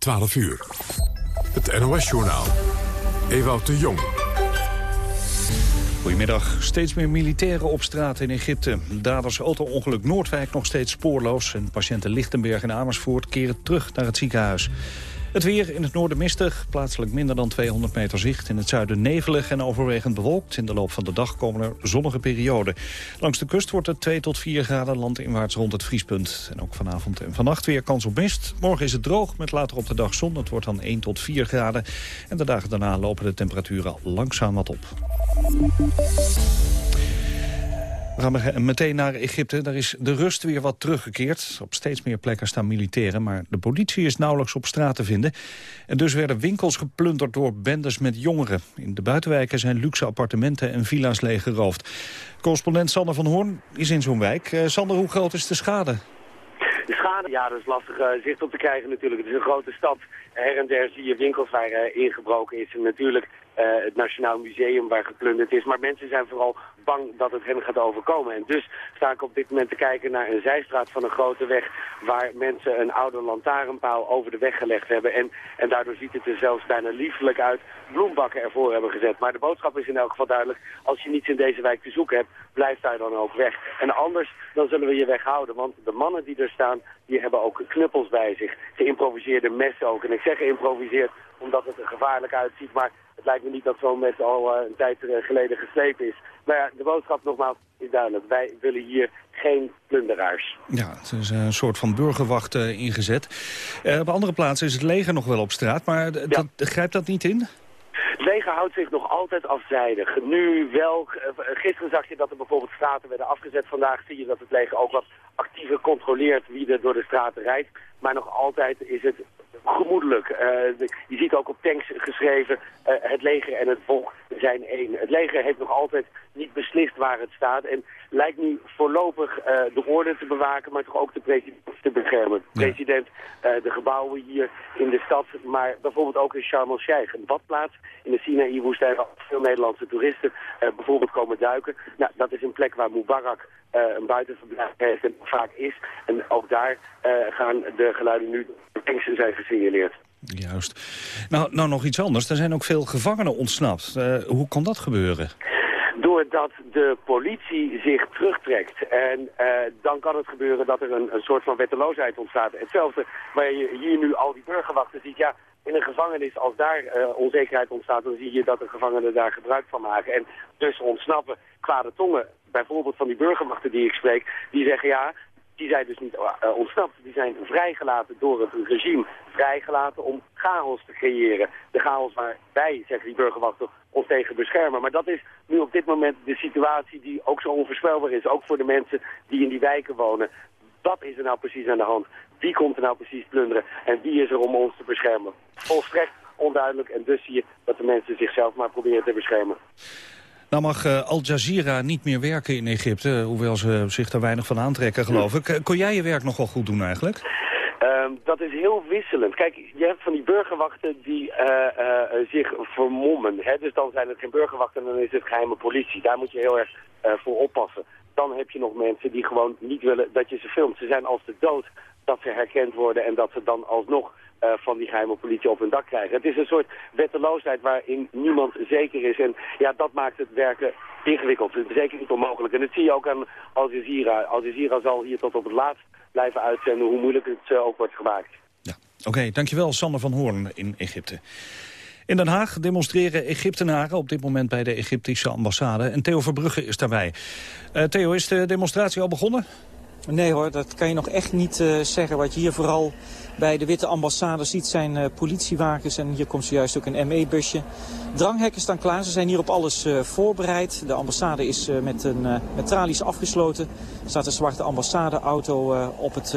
12 uur. Het NOS-journaal. Ewout de Jong. Goedemiddag. Steeds meer militairen op straat in Egypte. Daders auto-ongeluk Noordwijk nog steeds spoorloos... en patiënten Lichtenberg en Amersfoort keren terug naar het ziekenhuis. Het weer in het noorden mistig, plaatselijk minder dan 200 meter zicht. In het zuiden nevelig en overwegend bewolkt. In de loop van de dag komen er zonnige perioden. Langs de kust wordt het 2 tot 4 graden landinwaarts rond het vriespunt. En ook vanavond en vannacht weer kans op mist. Morgen is het droog met later op de dag zon. Het wordt dan 1 tot 4 graden. En de dagen daarna lopen de temperaturen langzaam wat op. We gaan meteen naar Egypte. Daar is de rust weer wat teruggekeerd. Op steeds meer plekken staan militairen, maar de politie is nauwelijks op straat te vinden. En dus werden winkels geplunderd door bendes met jongeren. In de buitenwijken zijn luxe appartementen en villa's leeggeroofd. Correspondent Sander van Hoorn is in zo'n wijk. Uh, Sander, hoe groot is de schade? De schade, ja, dat is lastig uh, zicht op te krijgen natuurlijk. Het is een grote stad. Her en der zie je winkels uh, ingebroken is. Natuurlijk het Nationaal Museum waar geplunderd is. Maar mensen zijn vooral bang dat het hen gaat overkomen. En dus sta ik op dit moment te kijken naar een zijstraat van een grote weg... waar mensen een oude lantaarnpaal over de weg gelegd hebben. En, en daardoor ziet het er zelfs bijna liefelijk uit. Bloembakken ervoor hebben gezet. Maar de boodschap is in elk geval duidelijk. Als je niets in deze wijk te zoeken hebt, blijf daar dan ook weg. En anders, dan zullen we je weghouden. Want de mannen die er staan, die hebben ook knuppels bij zich. Geïmproviseerde messen ook. En ik zeg geïmproviseerd omdat het er gevaarlijk uitziet. Maar het lijkt me niet dat zo'n mes al uh, een tijd uh, geleden geslepen is. Maar ja, de boodschap nogmaals is duidelijk. Wij willen hier geen plunderaars. Ja, het is een soort van burgerwacht uh, ingezet. op andere plaatsen is het leger nog wel op straat, maar dat, grijpt dat niet in? Het leger houdt zich nog altijd afzijdig. Nu wel, gisteren zag je dat er bijvoorbeeld straten werden afgezet. Vandaag zie je dat het leger ook wat actiever controleert wie er door de straten rijdt. Maar nog altijd is het gemoedelijk. Uh, je ziet ook op tanks geschreven, uh, het leger en het volk zijn één. Het leger heeft nog altijd niet beslist waar het staat en lijkt nu voorlopig uh, de orde te bewaken, maar toch ook de president te beschermen. De president, de gebouwen hier in de stad, maar bijvoorbeeld ook in Sharm el-Sheikh, een badplaats in de Sinaï-woestijn waar veel Nederlandse toeristen bijvoorbeeld komen duiken. Nou, dat is een plek waar Mubarak een buitenverblijf heeft en vaak is. En ook daar gaan de geluiden nu tanks zijn gesignaleerd. Juist. Nou, nou nog iets anders. Er zijn ook veel gevangenen ontsnapt. Hoe kan dat gebeuren? Doordat de politie zich terugtrekt. En uh, dan kan het gebeuren dat er een, een soort van wetteloosheid ontstaat. Hetzelfde waar je hier nu al die burgerwachten ziet. Ja, in een gevangenis, als daar uh, onzekerheid ontstaat, dan zie je dat de gevangenen daar gebruik van maken. En dus ontsnappen kwade tongen bijvoorbeeld van die burgerwachten die ik spreek, die zeggen ja, die zijn dus niet uh, ontsnapt. Die zijn vrijgelaten door het regime. Vrijgelaten om chaos te creëren. De chaos waar wij, zeggen die burgerwachten, ons tegen beschermen. Maar dat is nu op dit moment de situatie die ook zo onvoorspelbaar is. Ook voor de mensen die in die wijken wonen. Wat is er nou precies aan de hand? Wie komt er nou precies plunderen? En wie is er om ons te beschermen? Volstrekt onduidelijk. En dus zie je dat de mensen zichzelf maar proberen te beschermen. Nou mag uh, Al Jazeera niet meer werken in Egypte, hoewel ze zich daar weinig van aantrekken, geloof ik. Uh, kon jij je werk nog wel goed doen eigenlijk? Um, dat is heel wisselend. Kijk, je hebt van die burgerwachten die uh, zich vermommen. Hè? Dus dan zijn het geen burgerwachten, dan is het geheime politie. Daar moet je heel erg voor oppassen. Dan heb je nog mensen die gewoon niet willen dat je ze filmt. Ze zijn als de dood dat ze herkend worden en dat ze dan alsnog uh, van die geheime politie op hun dak krijgen. Het is een soort wetteloosheid waarin niemand zeker is. En ja, dat maakt het werken ingewikkeld. Zeker niet onmogelijk. En dat zie je ook aan Al Jazeera. Al Jazeera zal hier tot op het laatst blijven uitzenden hoe moeilijk het uh, ook wordt gemaakt. Ja, oké. Dankjewel Sander van Hoorn in Egypte. In Den Haag demonstreren Egyptenaren op dit moment bij de Egyptische ambassade. En Theo Verbrugge is daarbij. Uh, Theo, is de demonstratie al begonnen? Nee hoor, dat kan je nog echt niet uh, zeggen. Wat je hier vooral bij de Witte Ambassade ziet zijn uh, politiewagens. En hier komt zojuist ook een ME-busje. Dranghekken staan klaar. Ze zijn hier op alles uh, voorbereid. De ambassade is met, een, met tralies afgesloten. Er staat een zwarte ambassadeauto op het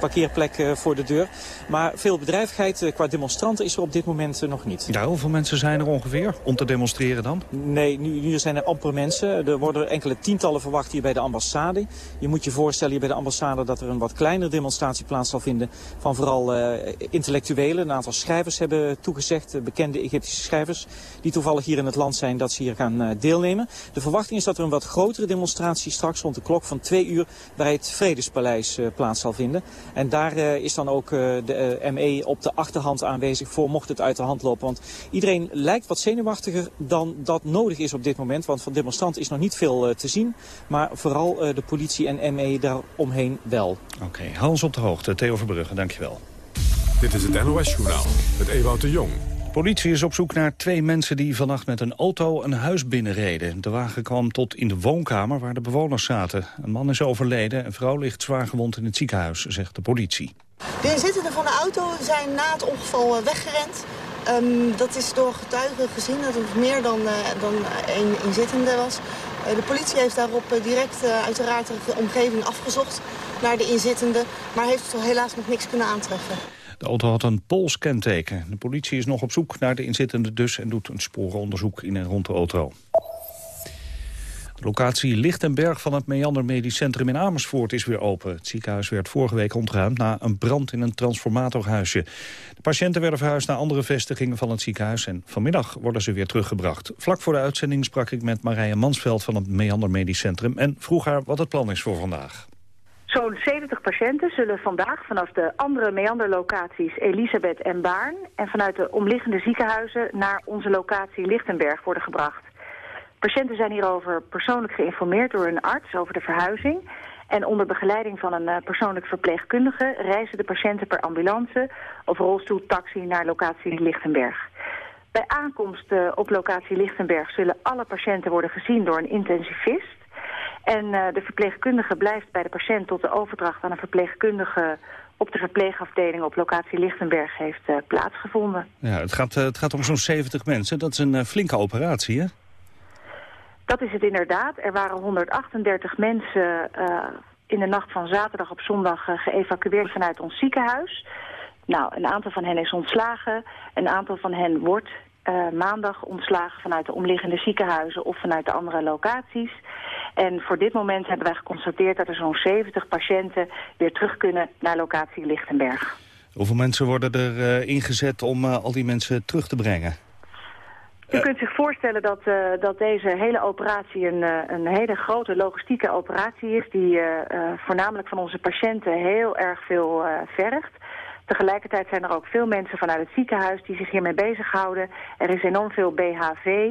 parkeerplek voor de deur. Maar veel bedrijvigheid qua demonstranten is er op dit moment nog niet. Ja, hoeveel mensen zijn er ongeveer om te demonstreren dan? Nee, nu, nu zijn er amper mensen. Er worden enkele tientallen verwacht hier bij de ambassade. Je moet je voorstellen hier bij de ambassade dat er een wat kleinere demonstratie plaats zal vinden van vooral uh, intellectuelen. Een aantal schrijvers hebben toegezegd, bekende Egyptische schrijvers die toevallig hier in het land zijn dat ze hier gaan deelnemen. De verwachting is dat er een wat grotere demonstratie straks rond de klok van twee uur bij het Vredespaleis plaats zal vinden. En daar is dan ook de ME op de achterhand aanwezig voor mocht het uit de hand lopen. Want iedereen lijkt wat zenuwachtiger dan dat nodig is op dit moment. Want van demonstranten is nog niet veel te zien. Maar vooral de politie en ME daaromheen wel. Oké, Hans op de hoogte. Theo Verbrugge, dankjewel. Dit is het NOS-journaal met Ewout de Jong. Politie is op zoek naar twee mensen die vannacht met een auto een huis binnenreden. De wagen kwam tot in de woonkamer waar de bewoners zaten. Een man is overleden, een vrouw ligt zwaar gewond in het ziekenhuis, zegt de politie. De inzittenden van de auto zijn na het ongeval eh, weggerend. Um, dat is door getuigen gezien dat het meer dan, uh, dan één inzittende was. Uh, de politie heeft daarop direct uiteraard de omgeving afgezocht naar de inzittenden, maar heeft helaas nog niks kunnen aantreffen. De auto had een Pools kenteken. De politie is nog op zoek naar de inzittenden dus... en doet een sporenonderzoek in en rond de auto. Locatie Lichtenberg van het Meander Medisch Centrum in Amersfoort is weer open. Het ziekenhuis werd vorige week ontruimd na een brand in een transformatorhuisje. De patiënten werden verhuisd naar andere vestigingen van het ziekenhuis... en vanmiddag worden ze weer teruggebracht. Vlak voor de uitzending sprak ik met Marije Mansveld van het Meander Medisch Centrum... en vroeg haar wat het plan is voor vandaag. Zo'n 70 patiënten zullen vandaag vanaf de andere meanderlocaties Elisabeth en Baarn... en vanuit de omliggende ziekenhuizen naar onze locatie Lichtenberg worden gebracht. Patiënten zijn hierover persoonlijk geïnformeerd door een arts over de verhuizing... En onder begeleiding van een eh, persoonlijk verpleegkundige reizen de patiënten per ambulance of rolstoeltaxi naar locatie Lichtenberg. Bij aankomst eh, op locatie Lichtenberg zullen alle patiënten worden gezien door een intensivist. En uh, de verpleegkundige blijft bij de patiënt tot de overdracht aan een verpleegkundige op de verpleegafdeling op locatie Lichtenberg heeft plaatsgevonden. Ja, het, gaat, het gaat om zo'n 70 mensen. Dat is een flinke operatie, hè? Dat is het inderdaad. Er waren 138 mensen in de nacht van zaterdag op zondag geëvacueerd vanuit ons ziekenhuis. Nou, een aantal van hen is ontslagen. Een aantal van hen wordt maandag ontslagen vanuit de omliggende ziekenhuizen of vanuit de andere locaties. En voor dit moment hebben wij geconstateerd dat er zo'n 70 patiënten weer terug kunnen naar locatie Lichtenberg. Hoeveel mensen worden er ingezet om al die mensen terug te brengen? U kunt zich voorstellen dat, uh, dat deze hele operatie een, een hele grote logistieke operatie is... die voornamelijk van onze patiënten heel erg veel vergt. Tegelijkertijd zijn er ook veel mensen vanuit het ziekenhuis die zich hiermee bezighouden. Er is enorm veel BHV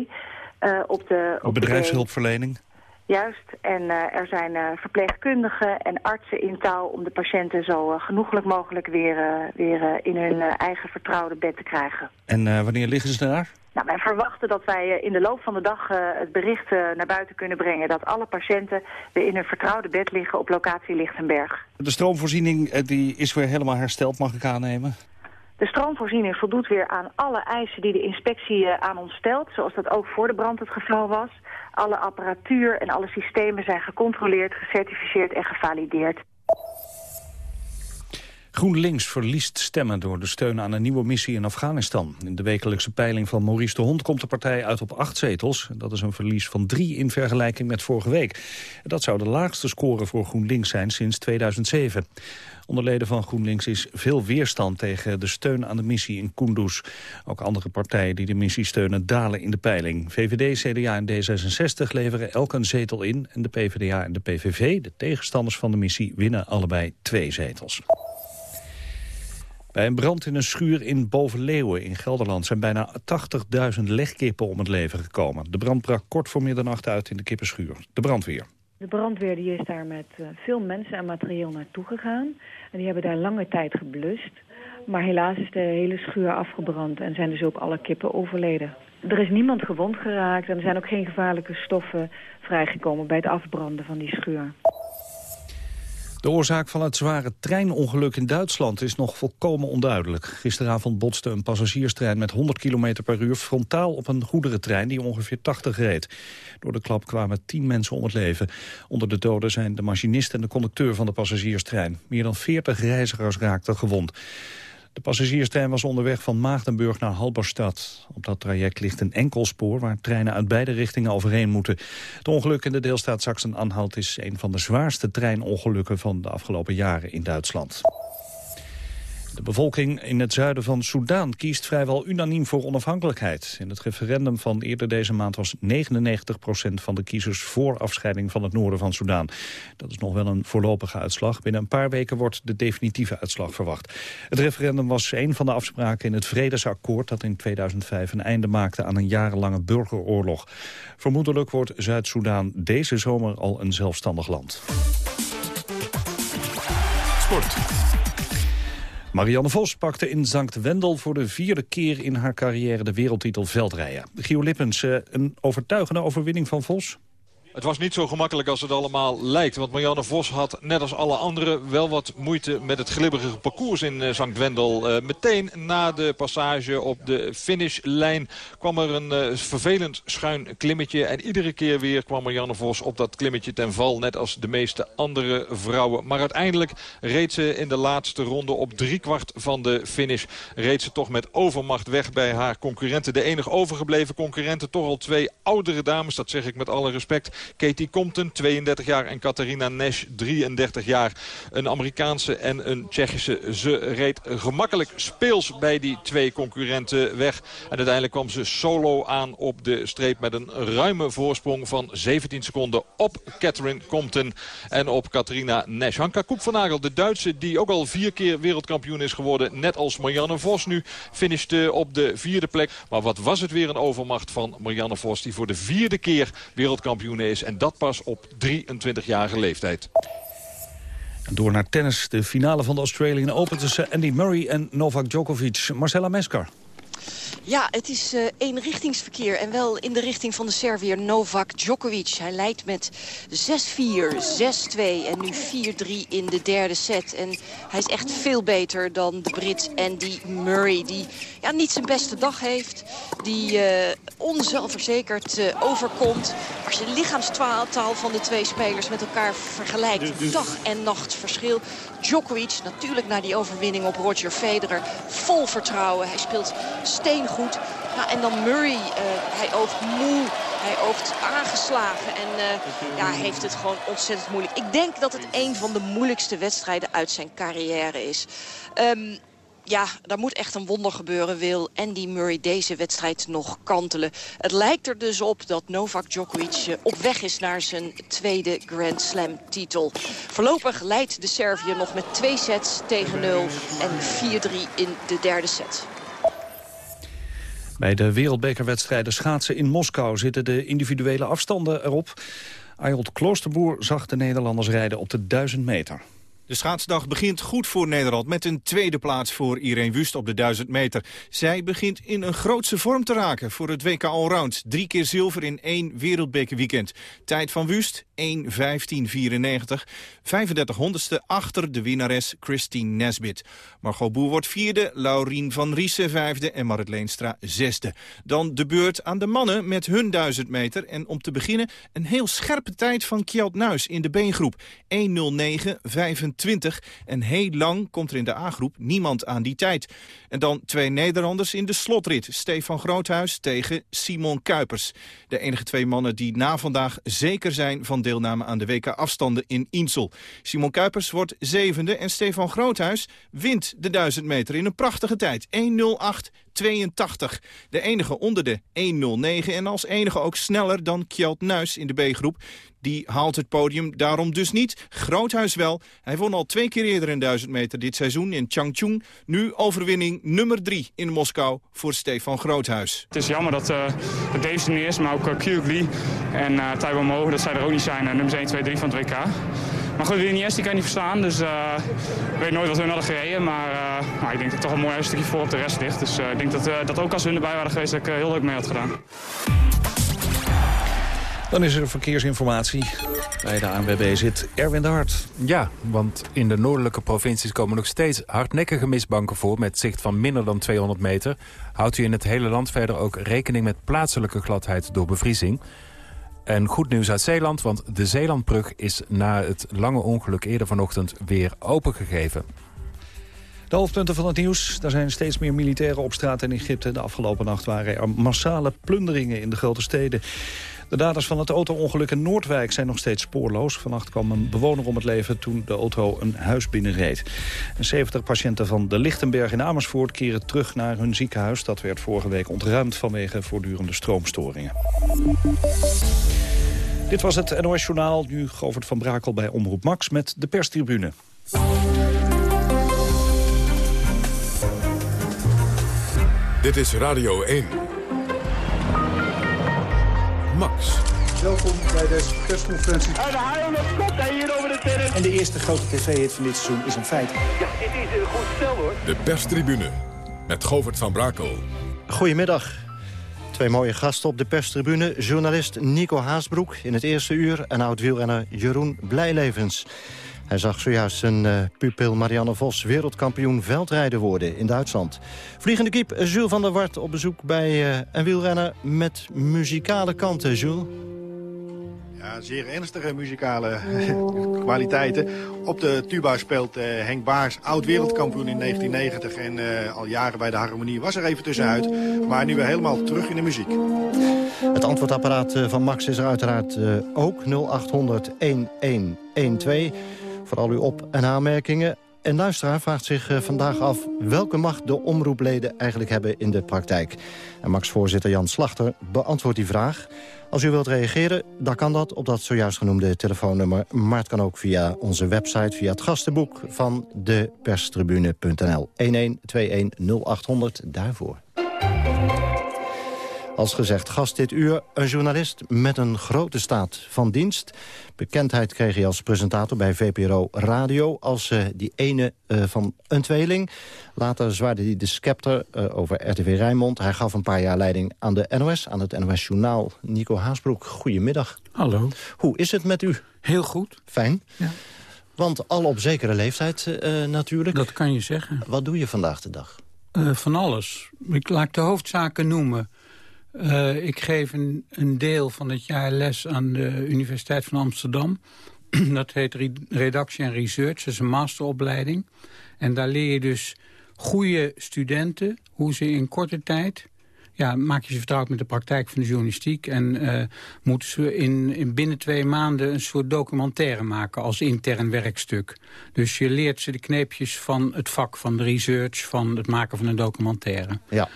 op de... Op, bedrijfshulpverlening? Juist, en uh, er zijn uh, verpleegkundigen en artsen in touw om de patiënten zo uh, genoeglijk mogelijk weer, weer in hun eigen vertrouwde bed te krijgen. En wanneer liggen ze daar? Nou, wij verwachten dat wij in de loop van de dag het bericht naar buiten kunnen brengen dat alle patiënten weer in hun vertrouwde bed liggen op locatie Lichtenberg. De stroomvoorziening die is weer helemaal hersteld, mag ik aannemen? De stroomvoorziening voldoet weer aan alle eisen die de inspectie aan ons stelt, zoals dat ook voor de brand het geval was. Alle apparatuur en alle systemen zijn gecontroleerd, gecertificeerd en gevalideerd. GroenLinks verliest stemmen door de steun aan een nieuwe missie in Afghanistan. In de wekelijkse peiling van Maurice de Hond komt de partij uit op acht zetels. Dat is een verlies van drie in vergelijking met vorige week. Dat zou de laagste score voor GroenLinks zijn sinds 2007. Onder leden van GroenLinks is veel weerstand tegen de steun aan de missie in Kunduz. Ook andere partijen die de missie steunen dalen in de peiling. VVD, CDA en D66 leveren elk een zetel in. En de PvdA en de PVV, de tegenstanders van de missie, winnen allebei twee zetels. Bij een brand in een schuur in Bovenleeuwen in Gelderland zijn bijna 80.000 legkippen om het leven gekomen. De brand brak kort voor middernacht uit in de kippenschuur. De brandweer. De brandweer die is daar met uh, veel mensen en materieel naartoe gegaan. En die hebben daar lange tijd geblust. Maar helaas is de hele schuur afgebrand en zijn dus ook alle kippen overleden. Er is niemand gewond geraakt en er zijn ook geen gevaarlijke stoffen vrijgekomen bij het afbranden van die schuur. De oorzaak van het zware treinongeluk in Duitsland is nog volkomen onduidelijk. Gisteravond botste een passagierstrein met 100 km per uur frontaal op een goederentrein die ongeveer 80 reed. Door de klap kwamen 10 mensen om het leven. Onder de doden zijn de machinist en de conducteur van de passagierstrein. Meer dan 40 reizigers raakten gewond. De passagierstrein was onderweg van Maagdenburg naar Halberstad. Op dat traject ligt een enkelsporen waar treinen uit beide richtingen overheen moeten. Het ongeluk in de deelstaat Sachsen-Anhalt is een van de zwaarste treinongelukken van de afgelopen jaren in Duitsland. De bevolking in het zuiden van Soedan kiest vrijwel unaniem voor onafhankelijkheid. In het referendum van eerder deze maand was 99% van de kiezers voor afscheiding van het noorden van Soedan. Dat is nog wel een voorlopige uitslag. Binnen een paar weken wordt de definitieve uitslag verwacht. Het referendum was een van de afspraken in het vredesakkoord dat in 2005 een einde maakte aan een jarenlange burgeroorlog. Vermoedelijk wordt Zuid-Soedan deze zomer al een zelfstandig land. Sport. Marianne Vos pakte in Zankt Wendel voor de vierde keer in haar carrière de wereldtitel veldrijden. Gio Lippens, eh, een overtuigende overwinning van Vos? Het was niet zo gemakkelijk als het allemaal lijkt. Want Marianne Vos had, net als alle anderen, wel wat moeite met het glibberige parcours in uh, Sankt Wendel. Uh, meteen na de passage op de finishlijn kwam er een uh, vervelend schuin klimmetje. En iedere keer weer kwam Marianne Vos op dat klimmetje ten val. Net als de meeste andere vrouwen. Maar uiteindelijk reed ze in de laatste ronde op driekwart van de finish. Reed ze toch met overmacht weg bij haar concurrenten. De enige overgebleven concurrenten, toch al twee oudere dames. Dat zeg ik met alle respect. Katie Compton, 32 jaar. En Catharina Nash, 33 jaar. Een Amerikaanse en een Tsjechische. Ze reed gemakkelijk speels bij die twee concurrenten weg. En uiteindelijk kwam ze solo aan op de streep met een ruime voorsprong van 17 seconden op Catherine Compton en op Catharina Nash. Hanka Koep van Nagel, de Duitse die ook al vier keer wereldkampioen is geworden. Net als Marianne Vos nu finishte op de vierde plek. Maar wat was het weer een overmacht van Marianne Vos die voor de vierde keer wereldkampioen is. En dat pas op 23-jarige leeftijd. Door naar tennis, de finale van de Australian Open tussen Andy Murray en Novak Djokovic. Marcella Meskar. Ja, het is uh, eenrichtingsverkeer en wel in de richting van de Serviër Novak Djokovic. Hij leidt met 6-4, 6-2 en nu 4-3 in de derde set. En hij is echt veel beter dan de Brit Andy Murray, die ja, niet zijn beste dag heeft. Die uh, onzelfverzekerd uh, overkomt. Als je de lichaamstaal van de twee spelers met elkaar vergelijkt, dag en nacht verschil. Djokovic, natuurlijk na die overwinning op Roger Federer, vol vertrouwen. Hij speelt steengoed goed. Nou, en dan Murray, uh, hij oogt moe, hij oogt aangeslagen en uh, ja, heeft het gewoon ontzettend moeilijk. Ik denk dat het een van de moeilijkste wedstrijden uit zijn carrière is. Um, ja, daar moet echt een wonder gebeuren. Wil Andy Murray deze wedstrijd nog kantelen? Het lijkt er dus op dat Novak Djokovic eh, op weg is naar zijn tweede Grand Slam titel. Voorlopig leidt de Serviër nog met twee sets tegen nul en 4-3 in de derde set. Bij de wereldbekerwedstrijden schaatsen in Moskou zitten de individuele afstanden erop. Ayolt Kloosterboer zag de Nederlanders rijden op de 1000 meter. De schaatsdag begint goed voor Nederland met een tweede plaats voor Irene Wust op de 1000 meter. Zij begint in een grootse vorm te raken voor het WK Allround. Drie keer zilver in één wereldbekerweekend. Tijd van Wust 1.15.94. 35 honderdste achter de winnares Christine Nesbit. Margot Boer wordt vierde, Laurien van Riesen vijfde en Marit Leenstra zesde. Dan de beurt aan de mannen met hun 1000 meter. En om te beginnen een heel scherpe tijd van Kjeld Nuis in de beengroep. 1.09.25. 20. En heel lang komt er in de A-groep niemand aan die tijd. En dan twee Nederlanders in de slotrit. Stefan Groothuis tegen Simon Kuipers. De enige twee mannen die na vandaag zeker zijn van deelname aan de WK-afstanden in Insel. Simon Kuipers wordt zevende en Stefan Groothuis wint de 1000 meter in een prachtige tijd. 1.08. 82. De enige onder de 1.09 en als enige ook sneller dan Kjeld Nuis in de B-groep. Die haalt het podium daarom dus niet. Groothuis wel. Hij won al twee keer eerder een 1000 meter dit seizoen in Changchun. Nu overwinning nummer 3 in Moskou voor Stefan Groothuis. Het is jammer dat, uh, dat niet is, maar ook uh, Kyuk Lee en uh, Taiwan dat zij er ook niet zijn. Nummers 1, 2, 3 van het WK. Maar goed, de Iniesta die kan je niet verstaan, dus uh, ik weet nooit wat hun hadden gereden. Maar uh, nou, ik denk dat het toch een mooi stukje voor op de rest ligt. Dus uh, ik denk dat, uh, dat ook als hun erbij waren geweest, dat ik heel leuk mee had gedaan. Dan is er verkeersinformatie. Bij de ANWB zit Erwin de Hart. Ja, want in de noordelijke provincies komen nog steeds hardnekkige mistbanken voor... met zicht van minder dan 200 meter. Houdt u in het hele land verder ook rekening met plaatselijke gladheid door bevriezing... En goed nieuws uit Zeeland, want de Zeelandbrug is na het lange ongeluk eerder vanochtend weer opengegeven. De hoofdpunten van het nieuws. Er zijn steeds meer militairen op straat in Egypte. De afgelopen nacht waren er massale plunderingen in de grote steden. De daders van het auto-ongeluk in Noordwijk zijn nog steeds spoorloos. Vannacht kwam een bewoner om het leven toen de auto een huis binnenreed. En 70 patiënten van de Lichtenberg in Amersfoort keren terug naar hun ziekenhuis. Dat werd vorige week ontruimd vanwege voortdurende stroomstoringen. Dit was het NOS Journaal. Nu Govert van Brakel bij Omroep Max met de perstribune. Dit is Radio 1. Max. Welkom bij deze persconferentie. En de haal hier over de terrein. En de eerste grote tv-hit van dit seizoen is een feit. Ja, dit is een goed stel hoor. De perstribune met Govert van Brakel. Goedemiddag. Twee mooie gasten op de perstribune. Journalist Nico Haasbroek in het eerste uur... en oud-wielrenner Jeroen Blijlevens. Hij zag zojuist zijn uh, pupil Marianne Vos wereldkampioen veldrijden worden in Duitsland. Vliegende kiep Jules van der Wart op bezoek bij uh, een wielrenner met muzikale kanten. Jules? Ja, zeer ernstige muzikale kwaliteiten. Op de tuba speelt uh, Henk Baars, oud-wereldkampioen in 1990... en uh, al jaren bij de harmonie was er even tussenuit. Maar nu weer helemaal terug in de muziek. Het antwoordapparaat van Max is er uiteraard uh, ook 0800 1112 voor al uw op- en aanmerkingen. En luisteraar vraagt zich uh, vandaag af welke macht de omroepleden eigenlijk hebben in de praktijk. En Max-voorzitter Jan Slachter beantwoordt die vraag. Als u wilt reageren, dan kan dat op dat zojuist genoemde telefoonnummer. Maar het kan ook via onze website, via het gastenboek van deperstribune.nl. 1121 0800 daarvoor. Als gezegd, gast dit uur, een journalist met een grote staat van dienst. Bekendheid kreeg hij als presentator bij VPRO Radio... als uh, die ene uh, van een tweeling. Later zwaarde hij de scepter uh, over RTV Rijnmond. Hij gaf een paar jaar leiding aan de NOS, aan het NOS Journaal. Nico Haasbroek, goedemiddag. Hallo. Hoe is het met u? Heel goed. Fijn. Ja. Want al op zekere leeftijd natuurlijk. Dat kan je zeggen. Wat doe je vandaag de dag? van alles. Ik laat de hoofdzaken noemen. Uh, ik geef een, een, deel van het jaar les aan de Universiteit van Amsterdam. dat heet Redactie en Research, dat is een masteropleiding. En daar leer je dus goede studenten hoe ze in korte tijd... Ja, maak je ze vertrouwd met de praktijk van de journalistiek... en uh, moeten ze in, in binnen twee maanden een soort documentaire maken als intern werkstuk. Dus je leert ze de kneepjes van het vak van de research... van het maken van een documentaire. Ja.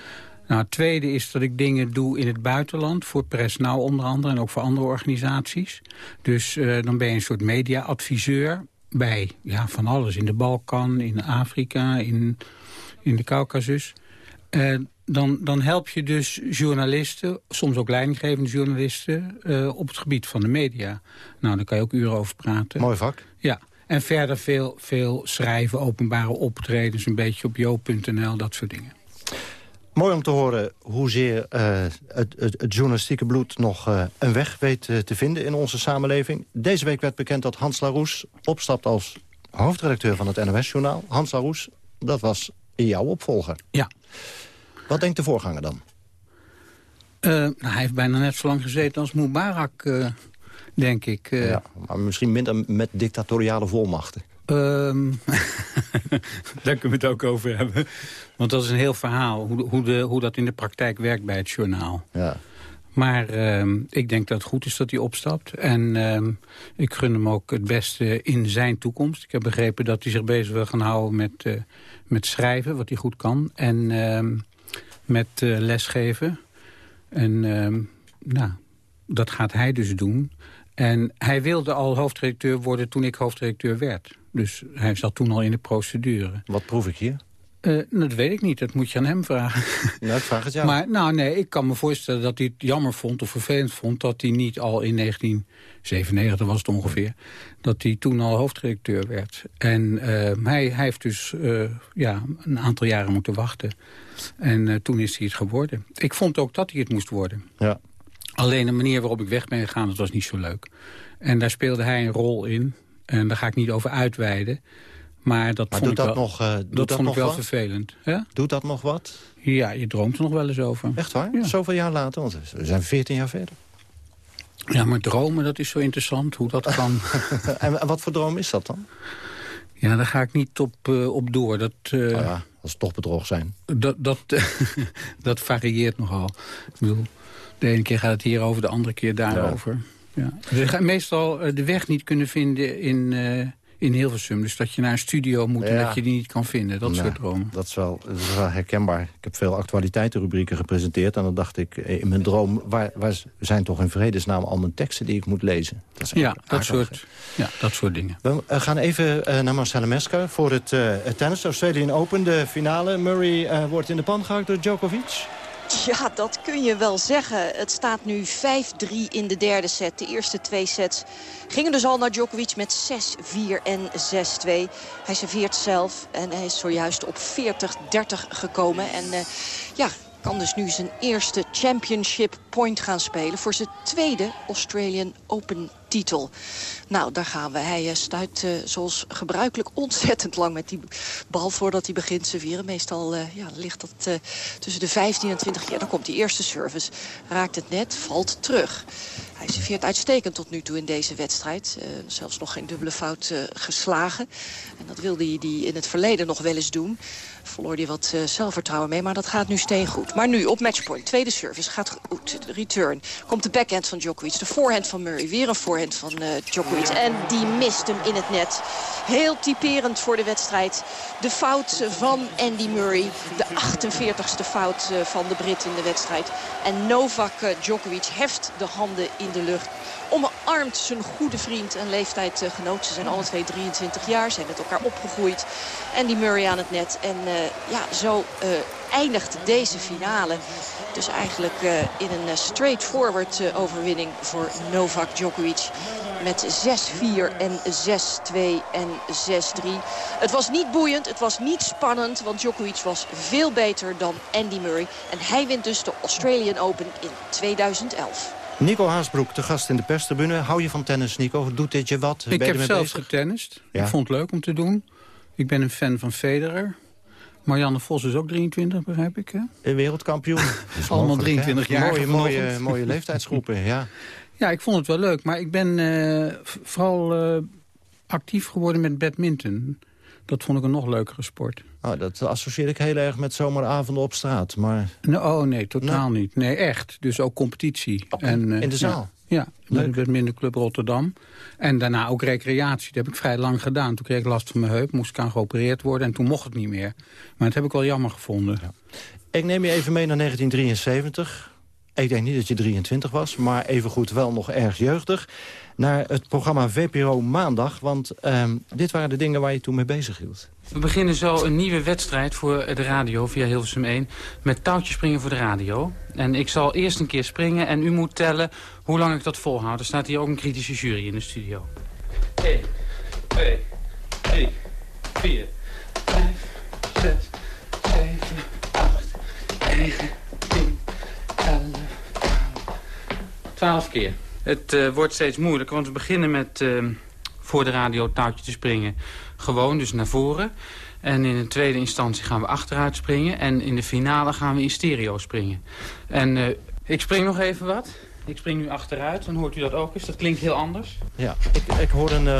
Nou, het tweede is dat ik dingen doe in het buitenland. Voor Press Now onder andere en ook voor andere organisaties. Dus uh, dan ben je een soort media-adviseur bij ja, van alles. In de Balkan, in Afrika, in, in de Caucasus. Uh, dan, dan help je dus journalisten, soms ook leidinggevende journalisten... Uh, op het gebied van de media. Nou, daar kan je ook uren over praten. Mooi vak. Ja. En verder veel, veel schrijven, openbare optredens, een beetje op jo.nl, dat soort dingen. Mooi om te horen hoezeer uh, het, het, het journalistieke bloed nog uh, een weg weet uh, te vinden in onze samenleving. Deze week werd bekend dat Hans Laroes opstapt als hoofdredacteur van het NOS-journaal. Hans Laroes, dat was jouw opvolger. Ja. Wat denkt de voorganger dan? nou, hij heeft bijna net zo lang gezeten als Mubarak, denk ik. Ja, maar misschien minder met dictatoriale volmachten. Um, daar kunnen we het ook over hebben. Want dat is een heel verhaal, hoe, hoe, de, hoe dat in de praktijk werkt bij het journaal. Ja. Maar um, ik denk dat het goed is dat hij opstapt. En um, ik gun hem ook het beste in zijn toekomst. Ik heb begrepen dat hij zich bezig wil gaan houden met, uh, met schrijven, wat hij goed kan. En met uh, lesgeven. En nou, dat gaat hij dus doen. En hij wilde al hoofdredacteur worden toen ik hoofdredacteur werd. Dus hij zat toen al in de procedure. Wat proef ik hier? Uh, dat weet ik niet, dat moet je aan hem vragen. Nou, ik vraag het jou. Maar nou, nee, ik kan me voorstellen dat hij het jammer vond of vervelend vond... dat hij niet al in 1997 was het ongeveer... dat hij toen al hoofdredacteur werd. En uh, hij, hij heeft dus uh, ja, een aantal jaren moeten wachten. En toen is hij het geworden. Ik vond ook dat hij het moest worden. Ja. Alleen de manier waarop ik weg ben gegaan, dat was niet zo leuk. En daar speelde hij een rol in. En daar ga ik niet over uitweiden. Maar dat maar vond, ik dat wel, nog, uh, dat dat vond ik wel wat? vervelend. Ja? Doet dat nog wat? ja, je droomt er nog wel eens over. Echt waar? Ja. Zoveel jaar later? Want we zijn 14 jaar verder. Ja, maar dromen, dat is zo interessant, hoe dat kan. en, wat voor droom is dat dan? Ja, daar ga ik niet op, uh, op door. Dat, uh, oh ja, als toch bedrog zijn. Dat, dat, dat varieert nogal. Ik bedoel, de ene keer gaat het hier over, de andere keer daarover. Ja. Ja. Dus meestal de weg niet kunnen vinden in, uh, in Hilversum. Dus dat je naar een studio moet en dat je die niet kan vinden. Dat soort dromen. Dat is, wel, dat is wel herkenbaar. Ik heb veel actualiteitenrubrieken gepresenteerd. En dan dacht ik in mijn droom... waar, waar zijn toch in vredesnaam al mijn teksten die ik moet lezen? Dat ja, dat soort, ja, dat soort dingen. We gaan even uh, naar Marcella Mesker voor het, uh, tennis. Australian Open, de finale. Murray wordt in de pan gehakt door Djokovic. Ja, dat kun je wel zeggen. Het staat nu 5-3 in de derde set. De eerste twee sets gingen dus al naar Djokovic met 6-4 en 6-2. Hij serveert zelf en hij is zojuist op 40-30 gekomen. En uh, ja, kan dus nu zijn eerste championship point gaan spelen... voor zijn tweede Australian Open titel. Nou, daar gaan we. Hij eh, stuit uh, zoals gebruikelijk ontzettend lang met die bal voordat hij begint te vieren. Meestal uh, ja, ligt dat tussen de 15 en 20 jaar. Dan komt die eerste service, raakt het net, valt terug. Hij serveert uitstekend tot nu toe in deze wedstrijd. zelfs nog geen dubbele fout geslagen. En dat wilde hij die in het verleden nog wel eens doen verloor hij wat zelfvertrouwen mee. Maar dat gaat nu steengoed. Maar nu op matchpoint. Tweede service gaat goed. Return. Komt de backhand van Djokovic. De voorhand van Murray. Weer een voorhand van uh, Djokovic. En die mist hem in het net. Heel typerend voor de wedstrijd. De fout van Andy Murray. De 48ste fout uh, van de Brit in de wedstrijd. En Novak Djokovic heft de handen in de lucht omarmt zijn goede vriend en leeftijdgenoot. Ze zijn alle twee 23 jaar, zijn met elkaar opgegroeid. Die Murray aan het net. En ja, zo eindigt deze finale. Dus eigenlijk uh, in een straightforward overwinning voor Novak Djokovic. Met 6-4 en 6-2 en 6-3. Het was niet boeiend, het was niet spannend. Want Djokovic was veel beter dan Andy Murray. En hij wint dus de Australian Open in 2011. Nico Haasbroek, de gast in de perstribune. Hou je van tennis, Nico? Doet dit je wat? Ik heb zelf getennist. Ik vond het leuk om te doen. Ik ben een fan van Federer. Marianne Vos is ook 23, begrijp ik, hè? Een wereldkampioen. Allemaal 23 jaar. Mooie, mooie, mooie leeftijdsgroepen, ja. Ja, ik vond het wel leuk. Maar ik ben uh, vooral uh, actief geworden met badminton. Dat vond ik een nog leukere sport. Oh, dat associeer ik heel erg met zomeravonden op straat. Maar... No, oh nee, totaal niet. Nee, echt. Dus ook competitie. en, uh, in de zaal? Ja, ja met de Club Rotterdam. En daarna ook recreatie. Dat heb ik vrij lang gedaan. Toen kreeg ik last van mijn heup, moest ik aan geopereerd worden... en toen mocht het niet meer. Maar dat heb ik wel jammer gevonden. Ja. Ik neem je even mee naar 1973. Ik denk niet dat je 23 was, maar evengoed wel nog erg jeugdig naar het programma VPRO Maandag. Want um, dit waren de dingen waar je toen mee bezig hield. We beginnen zo een nieuwe wedstrijd voor de radio via Hilversum 1... met touwtjes springen voor de radio. En ik zal eerst een keer springen en u moet tellen hoe lang ik dat volhoud. Er staat hier ook een kritische jury in de studio. 1, 2, 3, 4, 5, 6, 12 keer. Het uh, wordt steeds moeilijker, want we beginnen met uh, voor de radio touwtje te springen. Gewoon, dus naar voren. En in de tweede instantie gaan we achteruit springen. En in de finale gaan we in stereo springen. En uh, ik spring nog even wat. Ik spring nu achteruit, dan hoort u dat ook eens. Dat klinkt heel anders. Ja, ik, ik hoor een...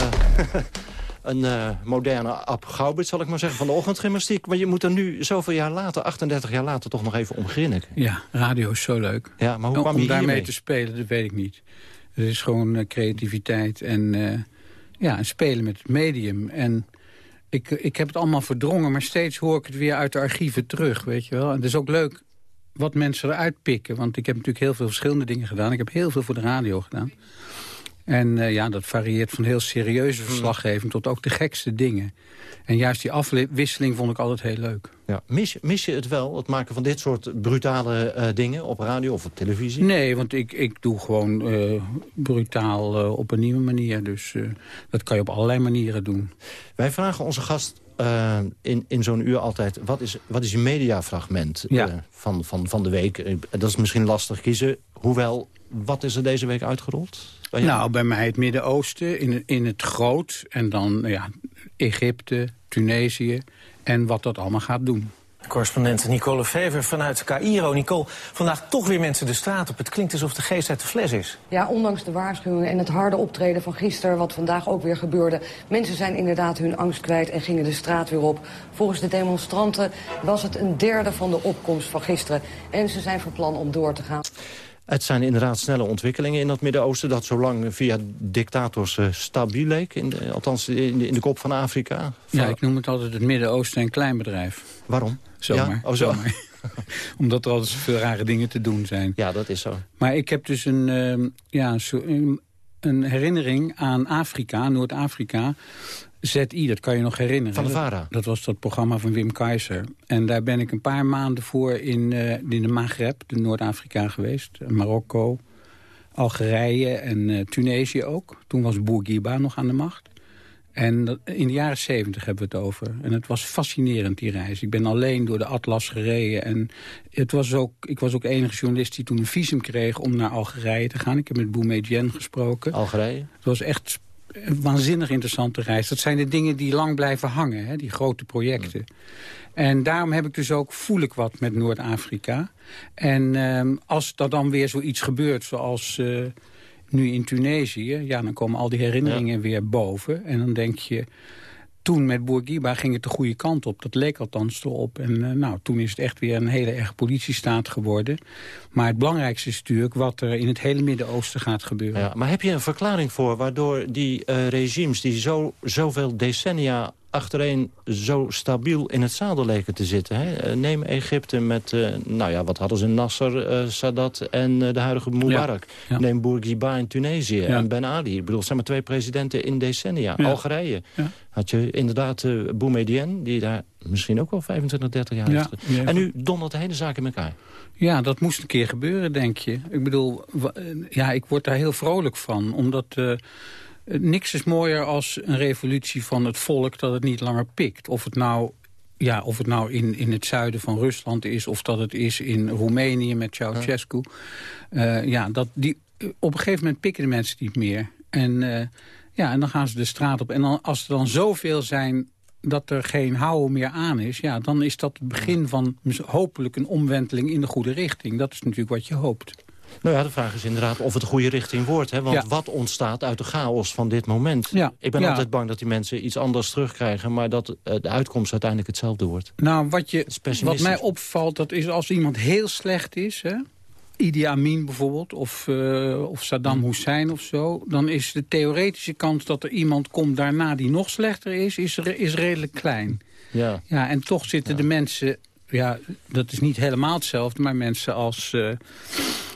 een uh, moderne Ab Gaubert, zal ik maar zeggen, van de ochtendgymnastiek. Maar je moet er nu zoveel jaar later, 38 jaar later, toch nog even om beginnen. Ja, radio is zo leuk. Ja, maar hoe kwam om je daarmee te spelen, dat weet ik niet. Het is gewoon uh, creativiteit en uh, ja, spelen met het medium. En ik, ik heb het allemaal verdrongen, maar steeds hoor ik het weer uit de archieven terug, weet je wel. En het is ook leuk wat mensen eruit pikken. Want ik heb natuurlijk heel veel verschillende dingen gedaan. Ik heb heel veel voor de radio gedaan. En uh, ja, dat varieert van heel serieuze verslaggeving tot ook de gekste dingen. En juist die afwisseling vond ik altijd heel leuk. Ja. Mis, mis je het wel, het maken van dit soort brutale uh, dingen op radio of op televisie? Nee, want ik, ik doe gewoon uh, brutaal op een nieuwe manier. Dus dat kan je op allerlei manieren doen. Wij vragen onze gast in, in zo'n uur altijd... wat is, wat is je mediafragment ja. van, van, van de week? Dat is misschien lastig kiezen. Hoewel, wat is er deze week uitgerold? Bij nou, bij mij het Midden-Oosten, in, in het groot. En dan ja, Egypte, Tunesië en wat dat allemaal gaat doen. correspondent Nicole Fever vanuit Cairo. Nicole, vandaag toch weer mensen de straat op. Het klinkt alsof de geest uit de fles is. Ja, ondanks de waarschuwingen en het harde optreden van gisteren... wat vandaag ook weer gebeurde. Mensen zijn inderdaad hun angst kwijt en gingen de straat weer op. Volgens de demonstranten was het een derde van de opkomst van gisteren. En ze zijn van plan om door te gaan. Het zijn inderdaad snelle ontwikkelingen in het Midden-Oosten... dat zo lang via dictators uh, stabiel leek, in de, althans in de, in de kop van Afrika. Ja, ik noem het altijd het Midden-Oosten een kleinbedrijf. Waarom? Zomaar. Ja? Oh, zo. zomaar. Omdat er altijd zoveel rare dingen te doen zijn. Ja, dat is zo. Maar ik heb dus een, uh, ja, een herinnering aan Afrika, Noord-Afrika... ZI, dat kan je nog herinneren. Van de VARA. Dat, was dat programma van Wim Keizer. En daar ben ik een paar maanden voor in, uh, in de Maghreb, de Noord-Afrika geweest. Marokko, Algerije en uh, Tunesië ook. Toen was Bourguiba nog aan de macht. En dat, in de jaren zeventig hebben we het over. En het was fascinerend, die reis. Ik ben alleen door de Atlas gereden. En het was ook, ik was ook enige journalist die toen een visum kreeg... om naar Algerije te gaan. Ik heb met Boumediene gesproken. Algerije? Het was echt een waanzinnig interessante reis. Dat zijn de dingen die lang blijven hangen, hè, die grote projecten. En daarom heb ik dus ook, voel ik wat met Noord-Afrika. En um, als er dan weer zoiets gebeurt zoals uh, nu in Tunesië... ja, dan komen al die herinneringen ja. weer boven. En dan denk je, toen met Bourguiba ging het de goede kant op. Dat leek althans erop. En uh, nou, toen is het echt weer een hele erg politiestaat geworden. Maar het belangrijkste is natuurlijk wat er in het hele Midden-Oosten gaat gebeuren. Ja, maar heb je een verklaring voor waardoor die uh, regimes die zo, zoveel decennia achtereen zo stabiel in het zadel leken te zitten. Hè? Neem Egypte met, uh, nou ja, wat hadden ze, Nasser, uh, Sadat en uh, de huidige Mubarak. Ja, ja. Neem Bourguiba in Tunesië ja. en Ben Ali. Ik bedoel, zijn maar twee presidenten in decennia. Algerije had je inderdaad Boumediene, die daar misschien ook wel 25, 30 jaar ja, heeft. En nu dondert de hele zaak in elkaar. Ja, dat moest een keer gebeuren, denk je. Ik bedoel, ja, ik word daar heel vrolijk van, omdat... Uh, niks is mooier als een revolutie van het volk dat het niet langer pikt. Of het nou, ja, of het nou in, in het zuiden van Rusland is... of dat het is in Roemenië met Ceausescu. Ja, uh, ja dat, die, op een gegeven moment pikken de mensen niet meer. En, uh, ja, en dan gaan ze de straat op. En dan, als er dan zoveel zijn dat er geen houden meer aan is... ja, dan is dat het begin van hopelijk een omwenteling in de goede richting. Dat is natuurlijk wat je hoopt. Nou ja, de vraag is inderdaad of het de goede richting wordt. Hè? Want ja. wat ontstaat uit de chaos van dit moment? Ja. Ik ben ja. altijd bang dat die mensen iets anders terugkrijgen... maar dat uh, de uitkomst uiteindelijk hetzelfde wordt. Nou, wat, je, wat mij opvalt, dat is als iemand heel slecht is... Hè? Idi Amin bijvoorbeeld, of, uh, of Saddam Hussein of zo... dan is de theoretische kans dat er iemand komt daarna die nog slechter is... is, is redelijk klein. Ja. Ja, en toch zitten de mensen... Ja, dat is niet helemaal hetzelfde, maar mensen als... Uh,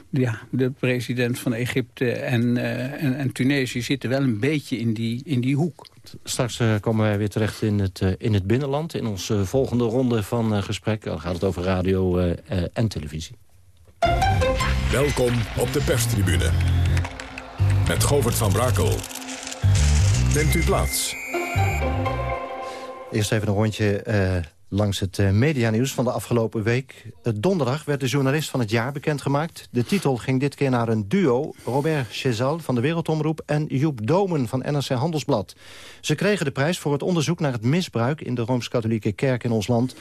ja, de president van Egypte en, uh, en, en, Tunesië zitten wel een beetje in die, in die hoek. Straks uh, komen wij weer terecht in het, uh, in het binnenland. In onze volgende ronde van gesprek. Dan gaat het over radio en televisie. Welkom op de perstribune. Met Govert van Brakel. Neemt u plaats. Eerst even een rondje langs het uh, medianieuws van de afgelopen week. Uh, donderdag werd de journalist van het jaar bekendgemaakt. De titel ging dit keer naar een duo. Robert Chezal van de Wereldomroep en Joep Domen van NRC Handelsblad. Ze kregen de prijs voor het onderzoek naar het misbruik... in de Rooms-Katholieke Kerk in ons land.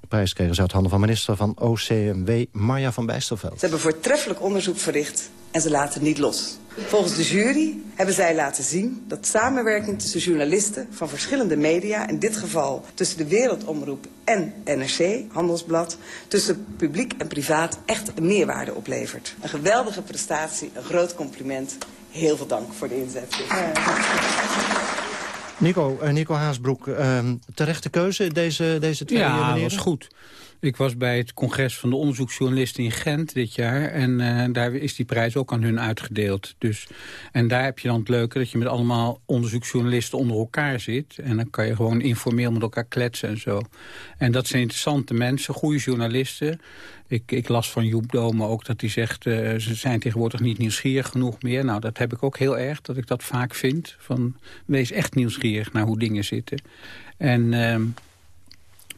De prijs kregen ze uit handen van minister van OCMW Marja van Bijsterveld. Ze hebben voortreffelijk onderzoek verricht en ze laten niet los. Volgens de jury hebben zij laten zien dat samenwerking tussen journalisten van verschillende media, in dit geval tussen de Wereldomroep en NRC, Handelsblad, tussen publiek en privaat echt een meerwaarde oplevert. Een geweldige prestatie, een groot compliment. Heel veel dank voor de inzet. Nico, uh, Nico Haasbroek, uh, terechte keuze deze, deze twee ja, manieren? Ja, dat was goed. Ik was bij het congres van de onderzoeksjournalisten in Gent dit jaar. En uh, daar is die prijs ook aan hun uitgedeeld. Dus, en daar heb je dan het leuke dat je met allemaal onderzoeksjournalisten onder elkaar zit. En dan kan je gewoon informeel met elkaar kletsen en zo. En dat zijn interessante mensen, goede journalisten. Ik, ik las van Joep Dome ook dat hij zegt... Uh, ze zijn tegenwoordig niet nieuwsgierig genoeg meer. Nou, dat heb ik ook heel erg, dat ik dat vaak vind. Van, wees echt nieuwsgierig naar hoe dingen zitten. En... Uh,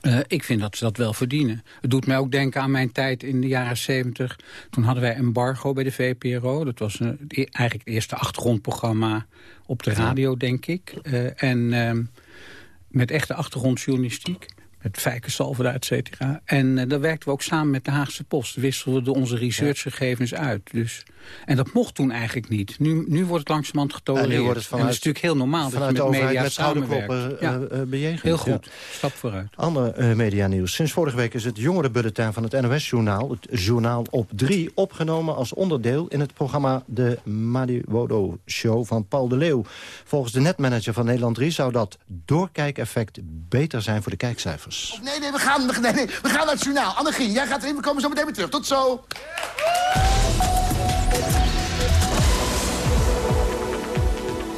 Uh, ik vind dat ze dat wel verdienen. Het doet mij ook denken aan mijn tijd in de jaren 70. Toen hadden wij embargo bij de VPRO. Dat was een, eigenlijk het eerste achtergrondprogramma op de radio, denk ik. Uh, en uh, met echte achtergrondjournalistiek. met Fijke Salvada, et cetera. En daar werkten we ook samen met de Haagse Post. Wisselden we onze researchgegevens uit. Dus, en dat mocht toen eigenlijk niet. Nu, nu wordt het langzamerhand getolereerd. En, wordt het vanuit, en dat is natuurlijk heel normaal dat je met media met samenwerkt. Ja. Uh, bejegend. Heel goed, ja. stap vooruit. Ander uh, medianieuws. Sinds vorige week is het jongerenbulletin van het NOS-journaal... het journaal op 3 opgenomen als onderdeel... in het programma De Madiwodo Show van Paul de Leeuw. Volgens de netmanager van Nederland 3 zou dat doorkijkeffect beter zijn voor de kijkcijfers. Nee, nee, we gaan, nee, nee, we gaan naar het journaal. Annegien, jij gaat erin, we komen zo meteen weer terug. Tot zo.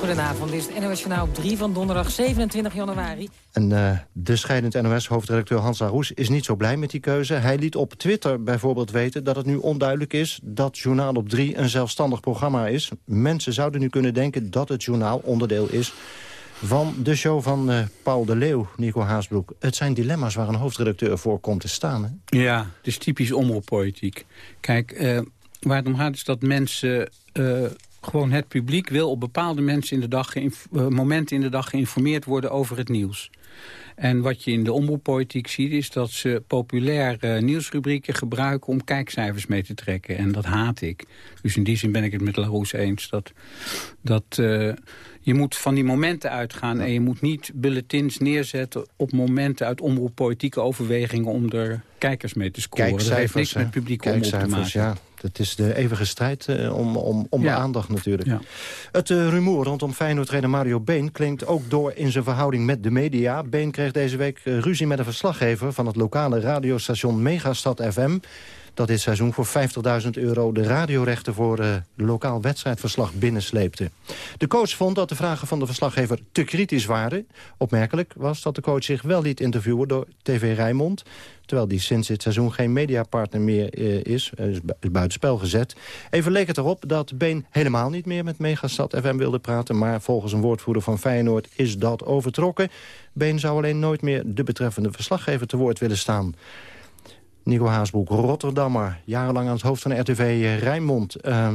Goedenavond, dit is het NOS Journaal op 3 van donderdag 27 januari. En uh, de scheidend NOS-hoofdredacteur Hans Laroes is niet zo blij met die keuze. Hij liet op Twitter bijvoorbeeld weten dat het nu onduidelijk is... dat Journaal op 3 een zelfstandig programma is. Mensen zouden nu kunnen denken dat het journaal onderdeel is van de show van uh, Paul de Leeuw, Nico Haasbroek. Het zijn dilemma's waar een hoofdredacteur voor komt te staan. Hè? Ja, het is typisch omroeppolitiek. Kijk, uh, waar het om gaat is dat mensen... Uh, gewoon het publiek wil op bepaalde mensen in de dag momenten in de dag geïnformeerd worden over het nieuws. En wat je in de omroeppolitiek ziet is dat ze populaire nieuwsrubrieken gebruiken om kijkcijfers mee te trekken. En dat haat ik. Dus in die zin ben ik het met Larousse eens. Dat, dat uh, je moet van die momenten uitgaan en je moet niet bulletins neerzetten op momenten uit omroeppolitieke overwegingen om er kijkers mee te scoren. Kijkcijfers, dat heeft niks met publiek omroep te maken. Ja. Het is de eeuwige strijd uh, om, om, om Ja. de aandacht natuurlijk. Ja. Het uh, rumoer rondom Feyenoord-trainer Mario Been klinkt ook door in zijn verhouding met de media. Been kreeg deze week uh, ruzie met een verslaggever van het lokale radiostation Megastad FM dat dit seizoen voor 50.000 euro de radiorechten voor uh, lokaal wedstrijdverslag binnensleepte. De coach vond dat de vragen van de verslaggever te kritisch waren. Opmerkelijk was dat de coach zich wel liet interviewen door TV Rijnmond... terwijl die sinds dit seizoen geen mediapartner meer uh, is, uh, is buitenspel gezet. Even leek het erop dat Been helemaal niet meer met Megastad FM wilde praten... maar volgens een woordvoerder van Feyenoord is dat overtrokken. Been zou alleen nooit meer de betreffende verslaggever te woord willen staan... Nico Haasbroek, Rotterdammer, jarenlang aan het hoofd van RTV Rijnmond. Uh,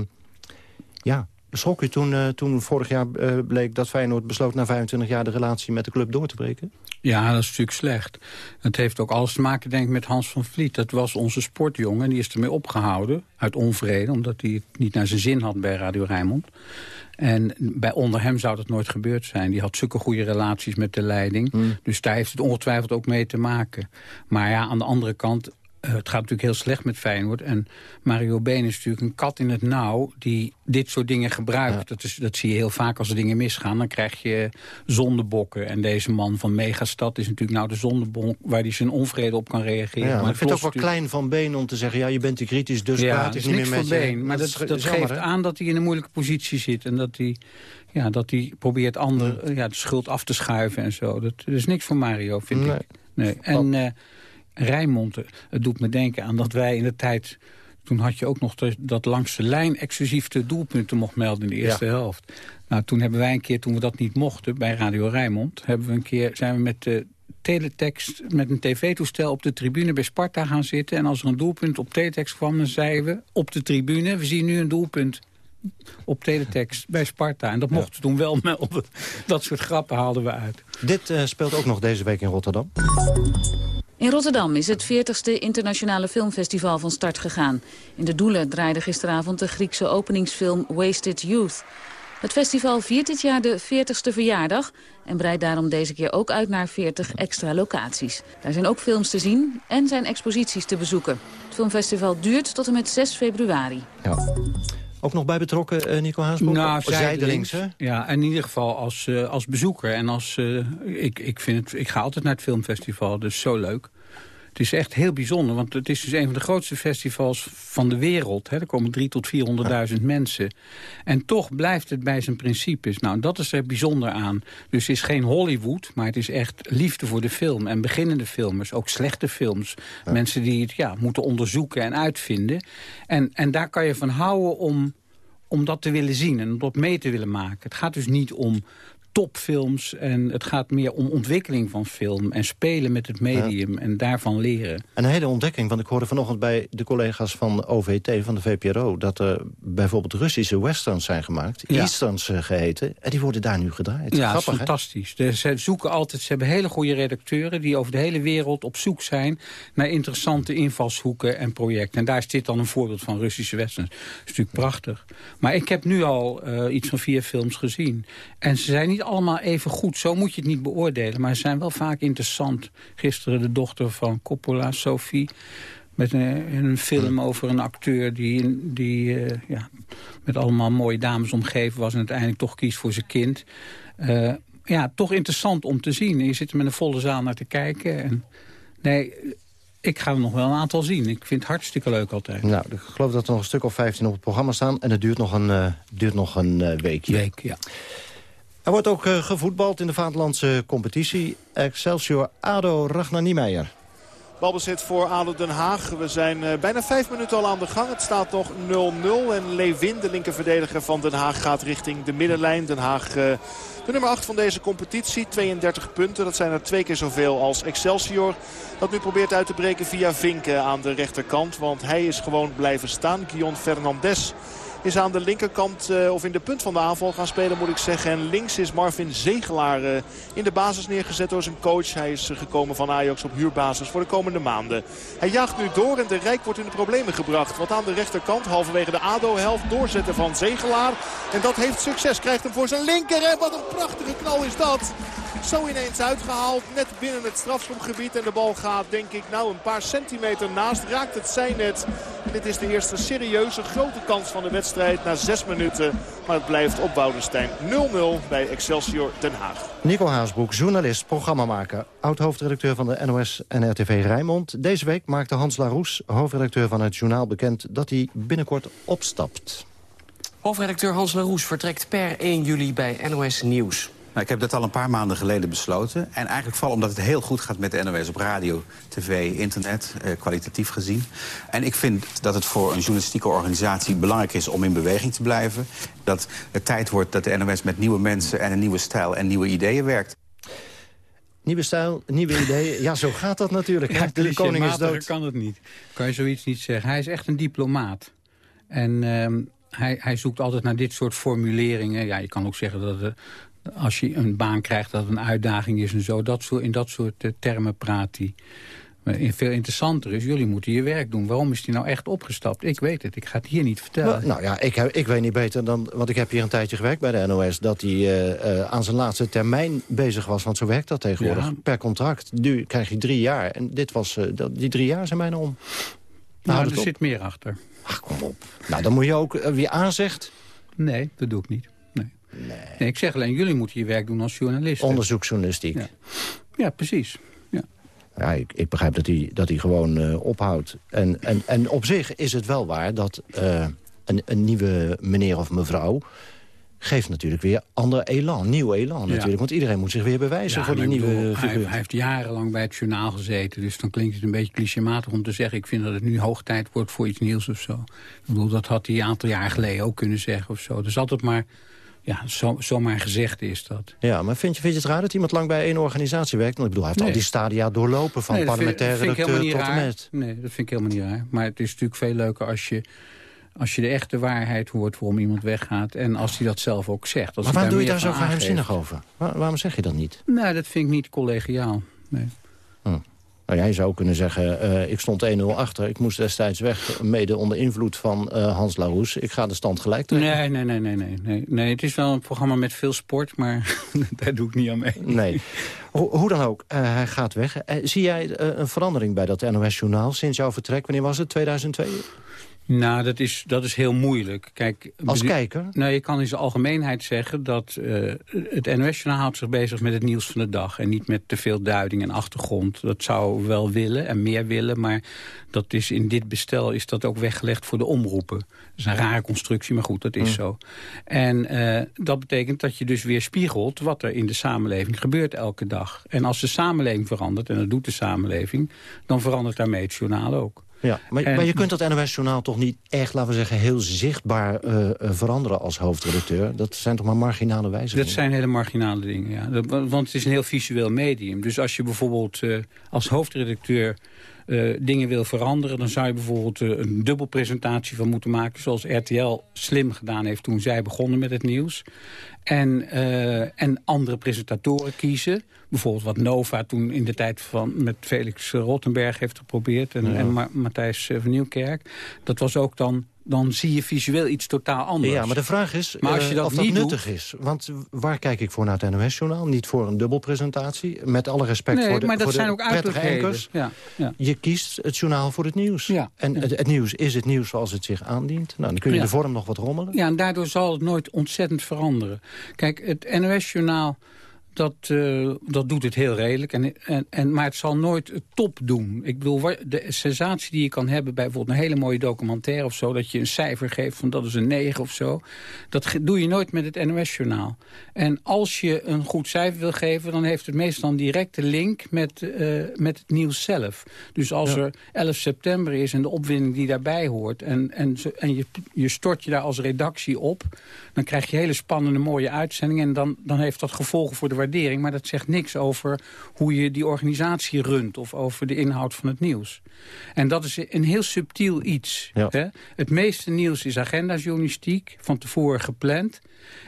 ja, schrok u toen, uh, toen vorig jaar uh, bleek dat Feyenoord besloot... na 25 jaar de relatie met de club door te breken? Ja, dat is natuurlijk slecht. Het heeft ook alles te maken, denk ik, met Hans van Vliet. Dat was onze sportjongen en die is ermee opgehouden uit onvrede... omdat hij het niet naar zijn zin had bij Radio Rijnmond. En bij onder hem zou dat nooit gebeurd zijn. Die had zulke goede relaties met de leiding. Mm. Dus daar heeft het ongetwijfeld ook mee te maken. Maar ja, aan de andere kant... Uh, het gaat natuurlijk heel slecht met Feyenoord. En Mario Been is natuurlijk een kat in het nauw... die dit soort dingen gebruikt. Ja. Dat, is, dat zie je heel vaak als er dingen misgaan. Dan krijg je zondebokken. En deze man van Megastad is natuurlijk nou de zondebok... waar hij zijn onvrede op kan reageren. Ja, maar ik vind het ook wel klein van Been om te zeggen... ja, je bent te kritisch, dus ja, praat ik niet meer met Been, je. Maar dat, dat, dat geeft aan dat hij in een moeilijke positie zit. En dat hij, ja, dat hij probeert ander, ja, de schuld af te schuiven en zo. Dat, dat is niks voor Mario, vind nee. ik. Nee. En... Rijnmond, het doet me denken aan dat wij in de tijd... toen had je ook nog de, dat langs de lijn exclusief de doelpunten mocht melden in de eerste ja. helft. Nou, toen hebben wij een keer, toen we dat niet mochten bij Radio Rijnmond... Hebben we een keer, zijn we met de teletext, met een tv-toestel op de tribune bij Sparta gaan zitten. En als er een doelpunt op teletext kwam, dan zeiden we op de tribune... we zien nu een doelpunt op teletext bij Sparta. En dat mochten ja. toen wel melden. Dat soort grappen haalden we uit. Dit uh, speelt ook nog deze week in Rotterdam. In Rotterdam is het 40ste internationale filmfestival van start gegaan. In de Doelen draaide gisteravond de Griekse openingsfilm Wasted Youth. Het festival viert dit jaar de 40ste verjaardag... en breidt daarom deze keer ook uit naar 40 extra locaties. Daar zijn ook films te zien en zijn exposities te bezoeken. Het filmfestival duurt tot en met 6 februari. Ja. Ook nog bij betrokken, uh, Nico Haasbroek? Nou, zijdelings. Ja, in ieder geval als, uh, als bezoeker. En als, uh, ik, ik, vind het, ik ga altijd naar het filmfestival, dus zo leuk. Het is echt heel bijzonder, want het is dus een van de grootste festivals van de wereld. Hè. Er komen 3 tot 400.000 ja. mensen. En toch blijft het bij zijn principes. Nou, dat is er bijzonder aan. Dus het is geen Hollywood, maar het is echt liefde voor de film. En beginnende filmers, ook slechte films. Ja. Mensen die het ja, moeten onderzoeken en uitvinden. En, en daar kan je van houden om, om dat te willen zien en om dat mee te willen maken. Het gaat dus niet om topfilms. En het gaat meer om ontwikkeling van film. En spelen met het medium en daarvan leren. Een hele ontdekking, want ik hoorde vanochtend bij de collega's van OVT, van de VPRO... dat er bijvoorbeeld Russische westerns zijn gemaakt, Ja. Easterns eh, geheten... en die worden daar nu gedraaid. Ja, is fantastisch. De- ze zoeken altijd, ze hebben hele goede redacteuren... die over de hele wereld op zoek zijn naar interessante invalshoeken en projecten. En daar is dit dan een voorbeeld van Russische westerns. Dat is natuurlijk prachtig. Maar ik heb nu al eh, iets van vier films gezien. En ze zijn niet allemaal even goed. Zo moet je het niet beoordelen. Maar ze zijn wel vaak interessant. Gisteren de dochter van Coppola, Sophie... Met een, een film over een acteur die, die eh, ja, met allemaal mooie dames omgeven was... en uiteindelijk toch kiest voor zijn kind. Eh, ja, toch interessant om te zien. Je zit er met een volle zaal naar te kijken. En, nee, ik ga er nog wel een aantal zien. Ik vind het hartstikke leuk altijd. Nou, ik geloof dat er nog een stuk of 15 op het programma staan... en het duurt nog een, eh, duurt nog een weekje. Week, ja. Er wordt ook eh, gevoetbald in de vaderlandse competitie. Excelsior ADO Ragnar Niemeyer. Balbezit voor ADO Den Haag. We zijn eh, bijna vijf minuten al aan de gang. Het staat nog 0-0. En Lewin, de linkerverdediger van Den Haag, gaat richting de middenlijn. Den Haag, eh, de nummer 8 van deze competitie. 32 punten. Dat zijn er twee keer zoveel als Excelsior. Dat nu probeert uit te breken via Vinken aan de rechterkant. Want hij is gewoon blijven staan. Guillaume Fernandes is aan de linkerkant eh, of in de punt van de aanval gaan spelen moet ik zeggen. En links is Marvin Zegelaar eh, in de basis neergezet door zijn coach. Hij is eh, gekomen van Ajax op huurbasis voor de komende maanden. Hij jaagt nu door en de Rijk wordt in de problemen gebracht. Want aan de rechterkant halverwege de ADO-helft doorzetten van Zegelaar. En dat heeft succes. Krijgt hem voor zijn linker. En wat een prachtige knal is dat. Zo ineens uitgehaald, net binnen het strafschopgebied. En de bal gaat, denk ik, nou een paar centimeter naast. Raakt het zijnet. En dit is de eerste serieuze grote kans van de wedstrijd na zes minuten. Maar het blijft op Woudenstein 0-0 bij Excelsior Den Haag. Nico Haasbroek, journalist, programmamaker... oud-hoofdredacteur van de NOS en RTV Rijnmond. Deze week maakte Hans Laroes, hoofdredacteur van het journaal, bekend... dat hij binnenkort opstapt. Hoofdredacteur Hans Laroes vertrekt per 1 juli bij NOS Nieuws. Nou, ik heb dat al een paar maanden geleden besloten. En eigenlijk vooral omdat het heel goed gaat met de NOS op radio, tv, internet, eh, kwalitatief gezien. En ik vind dat het voor een journalistieke organisatie belangrijk is om in beweging te blijven. Dat het tijd wordt dat de NOS met nieuwe mensen en een nieuwe stijl en nieuwe ideeën werkt. Nieuwe stijl, nieuwe ideeën. Ja, zo gaat dat natuurlijk. Ja, de koning is dood. kan het niet. Kan je zoiets niet zeggen. Hij is echt een diplomaat. En ehm, hij, hij zoekt altijd naar dit soort formuleringen. Ja, je kan ook zeggen dat het, als je een baan krijgt dat een uitdaging is en zo. Dat soort, in dat soort eh, termen praat hij. Maar veel interessanter is, jullie moeten je werk doen. Waarom is hij nou echt opgestapt? Ik weet het, ik ga het hier niet vertellen. Nou, nou ja, ik, heb- ik weet niet beter dan... want ik heb hier een tijdje gewerkt bij de NOS... dat hij eh, eh, aan zijn laatste termijn bezig was. Want zo werkt dat tegenwoordig. Ja. Per contract. Nu krijg je drie jaar. En dit was, dat, die drie jaar zijn bijna om. nou, er zit meer achter. Ach, kom op. Nou, dan moet je ook wie aanzegt... Nee, dat doe ik niet. Nee. Nee, ik zeg alleen, jullie moeten je werk doen als journalist. Onderzoeksjournalistiek. Ja. ja, precies. Ja. Ja, ik, ik begrijp dat hij, dat hij gewoon eh, ophoudt. En, en, en op zich is het wel waar dat eh, een, een nieuwe meneer of mevrouw... geeft natuurlijk weer ander elan, nieuw elan Ja. natuurlijk. Want iedereen moet zich weer bewijzen Ja, voor die nieuwe bedoel, hij, hij heeft jarenlang bij het journaal gezeten. Dus dan klinkt het een beetje clichématig om te zeggen... ik vind dat het nu hoog tijd wordt voor iets nieuws of zo. Ik bedoel, dat had hij een aantal jaar geleden ook kunnen zeggen of zo. Dus altijd maar... Ja, zo, zomaar gezegd is dat. Ja, maar vind je, vind je het raar dat iemand lang bij één organisatie werkt? Want ik bedoel, hij heeft Nee. al die stadia doorlopen... van Nee, dat vind- parlementaire vind tot en raar. met. Nee, dat vind ik helemaal niet raar. Maar het is natuurlijk veel leuker als je, als je de echte waarheid hoort... waarom iemand weggaat. En als hij dat zelf ook zegt. Maar waarom doe je daar zo geheimzinnig over? Waar- waarom zeg je dat niet? Nou, dat vind ik niet collegiaal. Nee. Nou, jij zou kunnen zeggen, eh, ik stond 1-0 achter. Ik moest destijds weg, mede onder invloed van eh, Hans Laroes. Ik ga de stand gelijk trekken. Nee, nee, nee, nee, nee, nee. Nee, het is wel een programma met veel sport, maar daar doe ik niet aan mee. Nee. Ho- hoe dan ook, eh, hij gaat weg. Zie jij een verandering bij dat NOS-journaal sinds jouw vertrek? Wanneer was het? 2002? Nou, dat is, dat is heel moeilijk. Kijk, Als kijker? Nou, je kan in zijn algemeenheid zeggen dat eh, het NOS-journaal houdt zich bezig met het nieuws van de dag. En niet met te veel duiding en achtergrond. Dat zou wel willen en meer willen, maar dat is in dit bestel is dat ook weggelegd voor de omroepen. Dat is een rare constructie, maar goed, dat is Mm. zo. En eh, dat betekent dat je dus weer spiegelt wat er in de samenleving gebeurt elke dag. En als de samenleving verandert, en dat doet de samenleving, dan verandert daarmee het journaal ook. Ja, maar, En- maar je kunt dat NOS-journaal toch niet echt, laten we zeggen... heel zichtbaar eh, eh, veranderen als hoofdredacteur? Dat zijn toch maar marginale wijzigingen? Dat zijn hele marginale dingen, ja. Dat- wa- want het is een heel visueel medium. Dus als je bijvoorbeeld eh, als hoofdredacteur eh, dingen wil veranderen... dan zou je bijvoorbeeld eh, een dubbelpresentatie van moeten maken... zoals RTL slim gedaan heeft toen zij begonnen met het nieuws. En, eh, en andere presentatoren kiezen. Bijvoorbeeld wat Nova toen in de tijd van, met Felix Rottenberg heeft geprobeerd... en, Ja. en Ma- Matthijs van Nieuwkerk. Dat was ook dan... Dan zie je visueel iets totaal anders. Ja, maar de vraag is Maar als je eh, dat of dat niet nuttig doet, is. Want waar kijk ik voor naar het NOS-journaal? Niet voor een dubbelpresentatie. Met alle respect Nee, voor de, maar dat voor de zijn ook prettige. Ja, ja. Je kiest het journaal voor het nieuws. Ja. En het, het nieuws is het nieuws zoals het zich aandient. Nou, dan kun je de vorm nog wat rommelen. Ja, en daardoor zal het nooit ontzettend veranderen. Kijk, het NOS-journaal, dat, eh, dat doet het heel redelijk. En, en, en, maar het zal nooit top doen. Ik bedoel, de sensatie die je kan hebben bij bijvoorbeeld een hele mooie documentaire of zo... dat je een cijfer geeft van dat is een 9 of zo. Dat doe je nooit met het NOS-journaal. En als je een goed cijfer wil geven... dan heeft het meestal een directe link met, eh, met het nieuws zelf. Dus als Ja. er 11 september is en de opwinding die daarbij hoort... en, en, en je, je stort je daar als redactie op... dan krijg je hele spannende, mooie uitzendingen... en dan, dan heeft dat gevolgen voor de waardering. Maar dat zegt niks over hoe je die organisatie runt... of over de inhoud van het nieuws. En dat is een heel subtiel iets. Ja. Hè? Het meeste nieuws is agendajournalistiek, van tevoren gepland...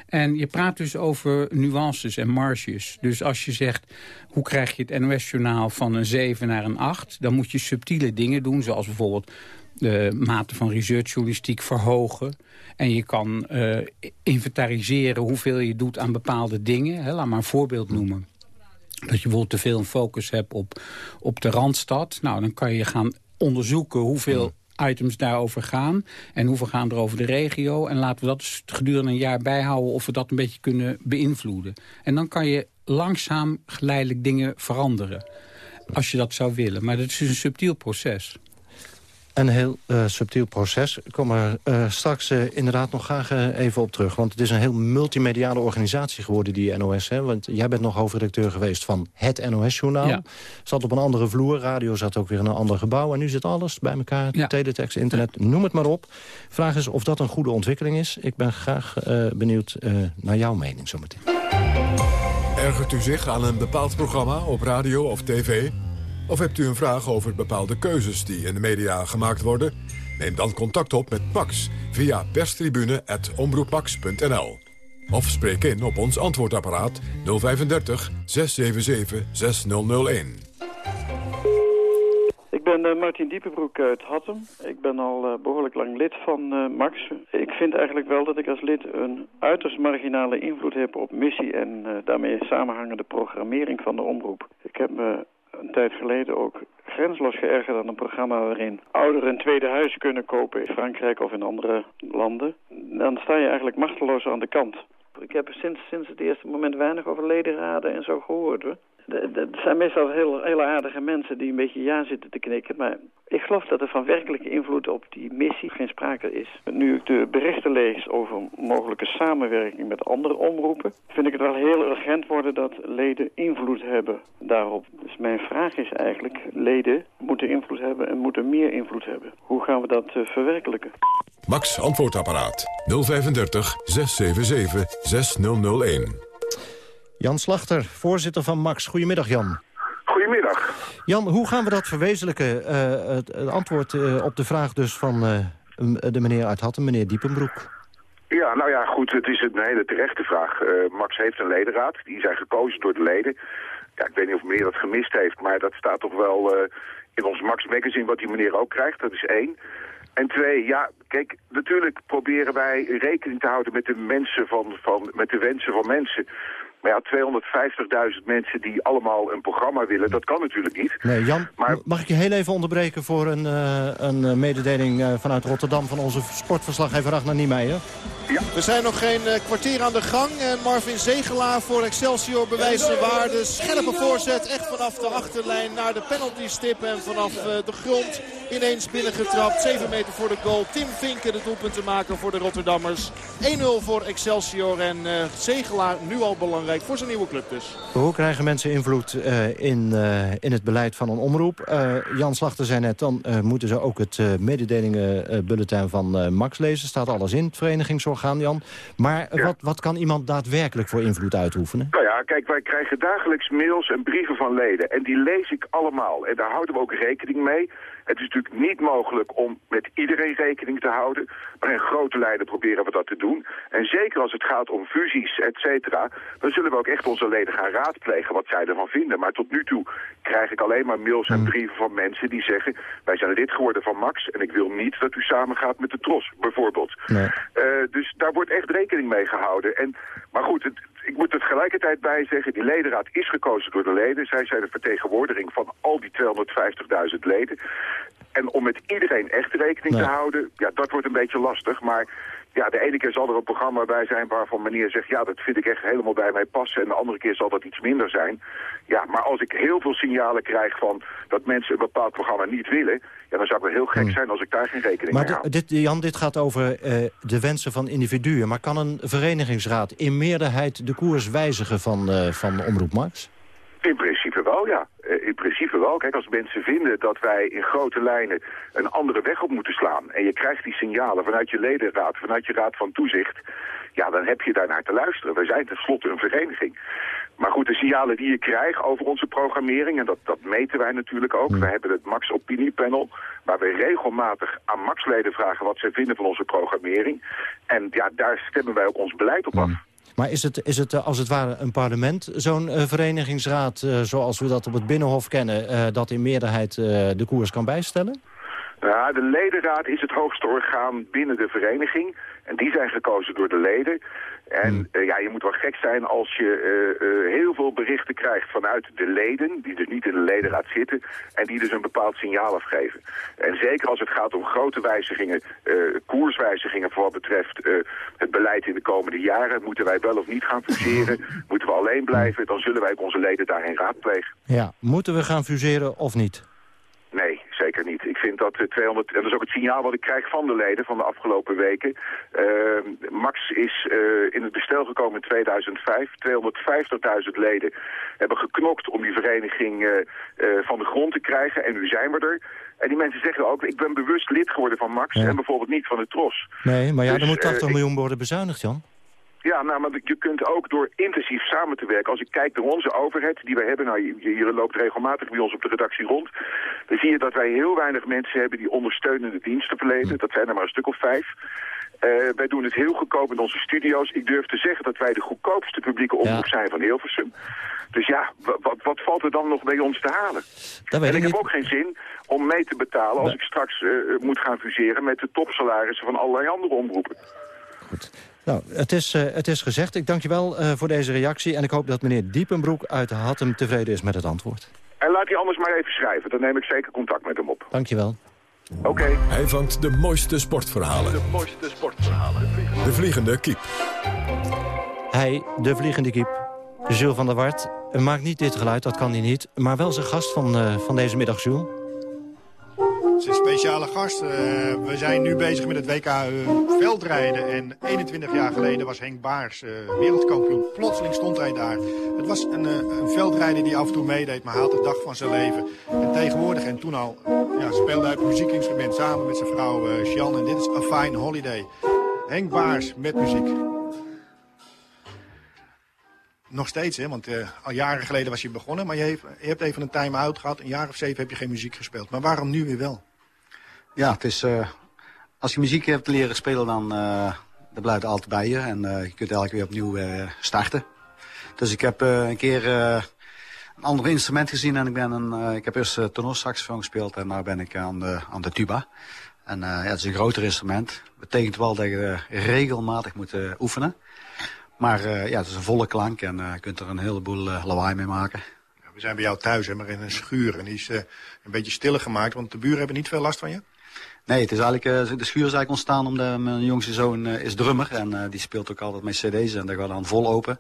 En je praat dus over nuances en marges. Dus als je zegt, hoe krijg je het NOS-journaal van een 7 naar een 8... dan moet je subtiele dingen doen, zoals bijvoorbeeld de mate van researchjournalistiek verhogen. En je kan eh, inventariseren hoeveel je doet aan bepaalde dingen. Hè, laat maar een voorbeeld noemen. Dat je bijvoorbeeld te veel een focus hebt op, op de Randstad. Nou, dan kan je gaan onderzoeken hoeveel items daarover gaan. En hoeveel gaan er over de regio. En laten we dat dus gedurende een jaar bijhouden... of we dat een beetje kunnen beïnvloeden. En dan kan je langzaam geleidelijk dingen veranderen. Als je dat zou willen. Maar dat is een subtiel proces. Een heel eh, subtiel proces. Ik kom er eh, straks eh, inderdaad nog graag even op terug. Want het is een heel multimediale organisatie geworden, die NOS. Hè? Want jij bent nog hoofdredacteur geweest van het NOS-journaal. Ja. Zat op een andere vloer. Radio zat ook weer in een ander gebouw. En nu zit alles bij elkaar. Ja. Teletext, internet, noem het maar op. Vraag is of dat een goede ontwikkeling is. Ik ben graag eh, benieuwd eh, naar jouw mening zometeen. Ergert u zich aan een bepaald programma op radio of tv? Of hebt u een vraag over bepaalde keuzes die in de media gemaakt worden? Neem dan contact op met Pax via perstribune.omroeppax.nl. Of spreek in op ons antwoordapparaat 035 677 6001. Ik ben eh, Martin Diepenbroek uit Hattem. Ik ben al eh, behoorlijk lang lid van eh, Max. Ik vind eigenlijk wel dat ik als lid een uiterst marginale invloed heb op missie en daarmee samenhangende programmering van de omroep. Ik heb me een tijd geleden ook grensloos geërgerd aan een programma waarin ouderen een tweede huis kunnen kopen in Frankrijk of in andere landen. Dan sta je eigenlijk machteloos aan de kant. Ik heb sinds, sinds het eerste moment weinig over ledenraden en zo gehoord. Hoor. Het zijn meestal heel, heel aardige mensen die een beetje ja zitten te knikken. Maar ik geloof dat er van werkelijke invloed op die missie geen sprake is. Nu ik de berichten lees over mogelijke samenwerking met andere omroepen... vind ik het wel heel urgent worden dat leden invloed hebben daarop. Dus mijn vraag is eigenlijk, leden moeten invloed hebben en moeten meer invloed hebben. Hoe gaan we dat eh, verwerkelijken? Max Antwoordapparaat 035 677 6001. Jan Slachter, voorzitter van Max. Goedemiddag, Jan. Goedemiddag. Jan, hoe gaan we dat verwezenlijken? Eh, het, het antwoord eh, op de vraag dus van eh, de meneer uit Hattem, meneer Diepenbroek. Ja, nou ja, goed, het is een hele terechte vraag. Max heeft een ledenraad, die zijn gekozen door de leden. Ja, ik weet niet of meneer dat gemist heeft, maar dat staat toch wel in ons Max Magazine wat die meneer ook krijgt. Dat is één. En twee, ja, kijk, natuurlijk proberen wij rekening te houden met de mensen van, van met de wensen van mensen. Maar ja, 250.000 mensen die allemaal een programma willen, dat kan natuurlijk niet. Nee, Jan, Maar- mag ik je heel even onderbreken voor een, eh, een eh, mededeling eh, vanuit Rotterdam... van onze sportverslaggever Ragnar Niemeyer? Ja. We zijn nog geen kwartier aan de gang. En Marvin Zegelaar voor Excelsior bewijst zijn waarde. Scherpe voorzet, echt vanaf de achterlijn naar de penaltystip. En vanaf eh, de grond ineens binnengetrapt. 7 meter voor de goal. Tim Vinken de doelpunt te maken voor de Rotterdammers. 1-0 voor Excelsior. En uh, Zegelaar nu al belangrijk voor zijn nieuwe club dus. Hoe krijgen mensen invloed uh, in, uh, in het beleid van een omroep? Jan Slachter zei net, dan moeten ze ook het mededelingenbulletin van Max lezen. Staat alles in, het verenigingsorgaan, Jan. Maar Ja. wat, wat kan iemand daadwerkelijk voor invloed uitoefenen? Nou ja, kijk, wij krijgen dagelijks mails en brieven van leden. En die lees ik allemaal. En daar houden we ook rekening mee. Het is natuurlijk niet mogelijk om met iedereen rekening te houden. Maar in grote lijnen proberen we dat te doen. En zeker als het gaat om fusies, et cetera... dan zullen we ook echt onze leden gaan raadplegen wat zij ervan vinden. Maar tot nu toe krijg ik alleen maar mails en brieven van mensen die zeggen... wij zijn lid geworden van Max en ik wil niet dat u samengaat met de Tros, bijvoorbeeld. Eh, dus daar wordt echt rekening mee gehouden. En, maar goed, het, ik moet er tegelijkertijd bij zeggen... die ledenraad is gekozen door de leden. Zij zijn de vertegenwoordiging van al die 250.000 leden. En om met iedereen echt rekening te houden... ja, dat wordt een beetje lastig. Maar ja, de ene keer zal er een programma bij zijn waarvan meneer zegt... ja, dat vind ik echt helemaal bij mij passen. En de andere keer zal dat iets minder zijn. Ja, maar als ik heel veel signalen krijg van dat mensen een bepaald programma niet willen... ja, dan zou ik wel heel gek zijn als ik daar geen rekening Maar mee hou. di- dit, Jan, dit gaat over eh, de wensen van individuen. Maar kan een verenigingsraad in meerderheid de koers wijzigen van, eh, van Omroep Max? In principe wel, ja. Eh, In principe wel. Kijk, als mensen vinden dat wij in grote lijnen een andere weg op moeten slaan... en je krijgt die signalen vanuit je ledenraad, vanuit je raad van toezicht... ja, dan heb je daarnaar te luisteren. Wij zijn tenslotte een vereniging. Maar goed, de signalen die je krijgt over onze programmering... en dat, dat meten wij natuurlijk ook. We hebben het Max Opiniepanel... waar we regelmatig aan Max-leden vragen wat zij vinden van onze programmering. En ja, daar stemmen wij ook ons beleid op af. Maar is het, is het eh, als het ware een parlement, zo'n eh, verenigingsraad... eh, zoals we dat op het Binnenhof kennen... dat in meerderheid de koers kan bijstellen? Ja, de ledenraad is het hoogste orgaan binnen de vereniging. En die zijn gekozen door de leden. En eh, ja, je moet wel gek zijn als je eh, eh, heel veel berichten krijgt vanuit de leden... die dus niet in de ledenraad zitten... en die dus een bepaald signaal afgeven. En zeker als het gaat om grote wijzigingen... koerswijzigingen voor wat betreft het beleid in de komende jaren... moeten wij wel of niet gaan fuseren, moeten we alleen blijven... dan zullen wij ook onze leden daarin raadplegen. Ja, moeten we gaan fuseren of niet? Nee, zeker niet. Ik vind dat de 200, en dat is ook het signaal wat ik krijg van de leden van de afgelopen weken. Uh, Max is uh, in het bestel gekomen in 2005. 250.000 leden hebben geknokt om die vereniging uh, van de grond te krijgen. En nu zijn we er. En die mensen zeggen ook, ik ben bewust lid geworden van Max Ja. en bijvoorbeeld niet van de Tros. Nee, maar ja, Dus, er moet 80 eh, ik- miljoen worden bezuinigd, Jan. Ja, nou, maar je kunt ook door intensief samen te werken. Als ik kijk naar onze overheid die wij hebben, nou, je, je loopt regelmatig bij ons op de redactie rond. Dan zie je dat wij heel weinig mensen hebben die ondersteunende diensten verlenen. Dat zijn er maar een stuk of vijf. Eh, wij doen het heel goedkoop in onze studio's. Ik durf te zeggen dat wij de goedkoopste publieke omroep zijn van Hilversum. Dus ja, wa- wat, wat valt er dan nog bij ons te halen? Dat weet en ik heb ook geen zin om mee te betalen als ik straks eh, moet gaan fuseren met de topsalarissen van allerlei andere omroepen. Nou, het is, eh, het is gezegd. Ik dank je wel eh, voor deze reactie. En ik hoop dat meneer Diepenbroek uit Hattem tevreden is met het antwoord. En laat hij anders maar even schrijven. Dan neem ik zeker contact met hem op. Dank je wel. Oké. Hij vangt de mooiste sportverhalen. De mooiste sportverhalen. De vliegende kiep. Hij, de vliegende kiep, Jules van der Wart, maakt niet dit geluid, dat kan hij niet. Maar wel zijn gast van, eh, van deze middag, Jules. Het een speciale gast. Eh, we zijn nu bezig met het WK eh, veldrijden. En 21 jaar geleden was Henk Baars eh, wereldkampioen. Plotseling stond hij daar. Het was een, een veldrijder die af en toe meedeed, maar had de dag van zijn leven. En tegenwoordig en toen al ja, speelde hij op muziekinstrument samen met zijn vrouw Sjan. En dit is A Fine Holiday. Henk Baars met muziek. Nog steeds, hè? want al jaren geleden was je begonnen. Maar je, je hebt even een time-out gehad. Een jaar of zeven heb je geen muziek gespeeld. Maar waarom nu weer wel? Ja, het is, eh, als je muziek hebt leren spelen, dan, eh dan blijft altijd bij je. En eh, je kunt elke weer opnieuw eh, starten. Dus ik heb eh, een keer eh, een ander instrument gezien. En ik, ben een, eh, ik heb eerst uh, tenorsaxofoon gespeeld en nu ben ik aan de, aan de tuba. En eh, ja, het is een groter instrument. betekent wel dat je eh, regelmatig moet eh, oefenen. Maar eh, ja, het is een volle klank en eh, je kunt er een heleboel eh, lawaai mee maken. We zijn bij jou thuis, hè, maar in een schuur. En die is uh, een beetje stiller gemaakt, want de buren hebben niet veel last van je? Nee, het is eigenlijk, uh, de schuur is eigenlijk ontstaan omdat mijn jongste zoon uh, is drummer. En die speelt ook altijd met cd's en daar gaat dan vol open.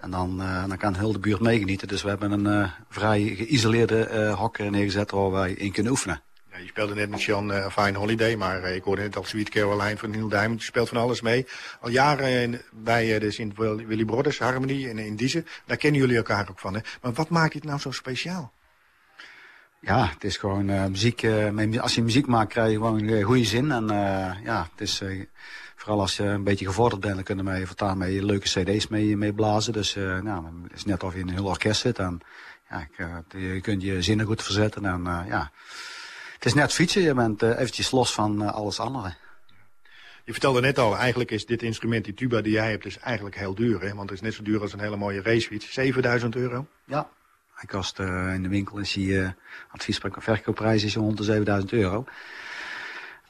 En dan, dan kan heel de buurt meegenieten. Dus we hebben een vrij geïsoleerde hok neergezet waar wij in kunnen oefenen. Ja, je speelde net met Jan uh, Fine Holiday, maar ik hoorde net al Sweet Caroline van Neil Diamond. Je speelt van alles mee. Al jaren bij de Sint Willy Brothers, Harmony en in Diezen. Daar kennen jullie elkaar ook van. Hè? Maar wat maakt dit nou zo speciaal? Ja, het is gewoon muziek. als je muziek maakt, krijg je gewoon goede zin. En ja, het is... Vooral als je een beetje gevorderd bent, dan kunnen wij voortaan mee leuke cd's mee, mee blazen. Dus nou, het is net of je in een heel orkest zit. En ja, je kunt je zinnen goed verzetten. En ja, het is net fietsen, je bent uh, eventjes los van uh, alles andere. Je vertelde net al, eigenlijk is dit instrument, die tuba die jij hebt, is eigenlijk heel duur. Hè? Want het is net zo duur als een hele mooie racefiets. 7000 euro? Ja. Hij kost uh, in de winkel, is hij, uh, adviesprijs verkoopprijs is rond de 7000 euro.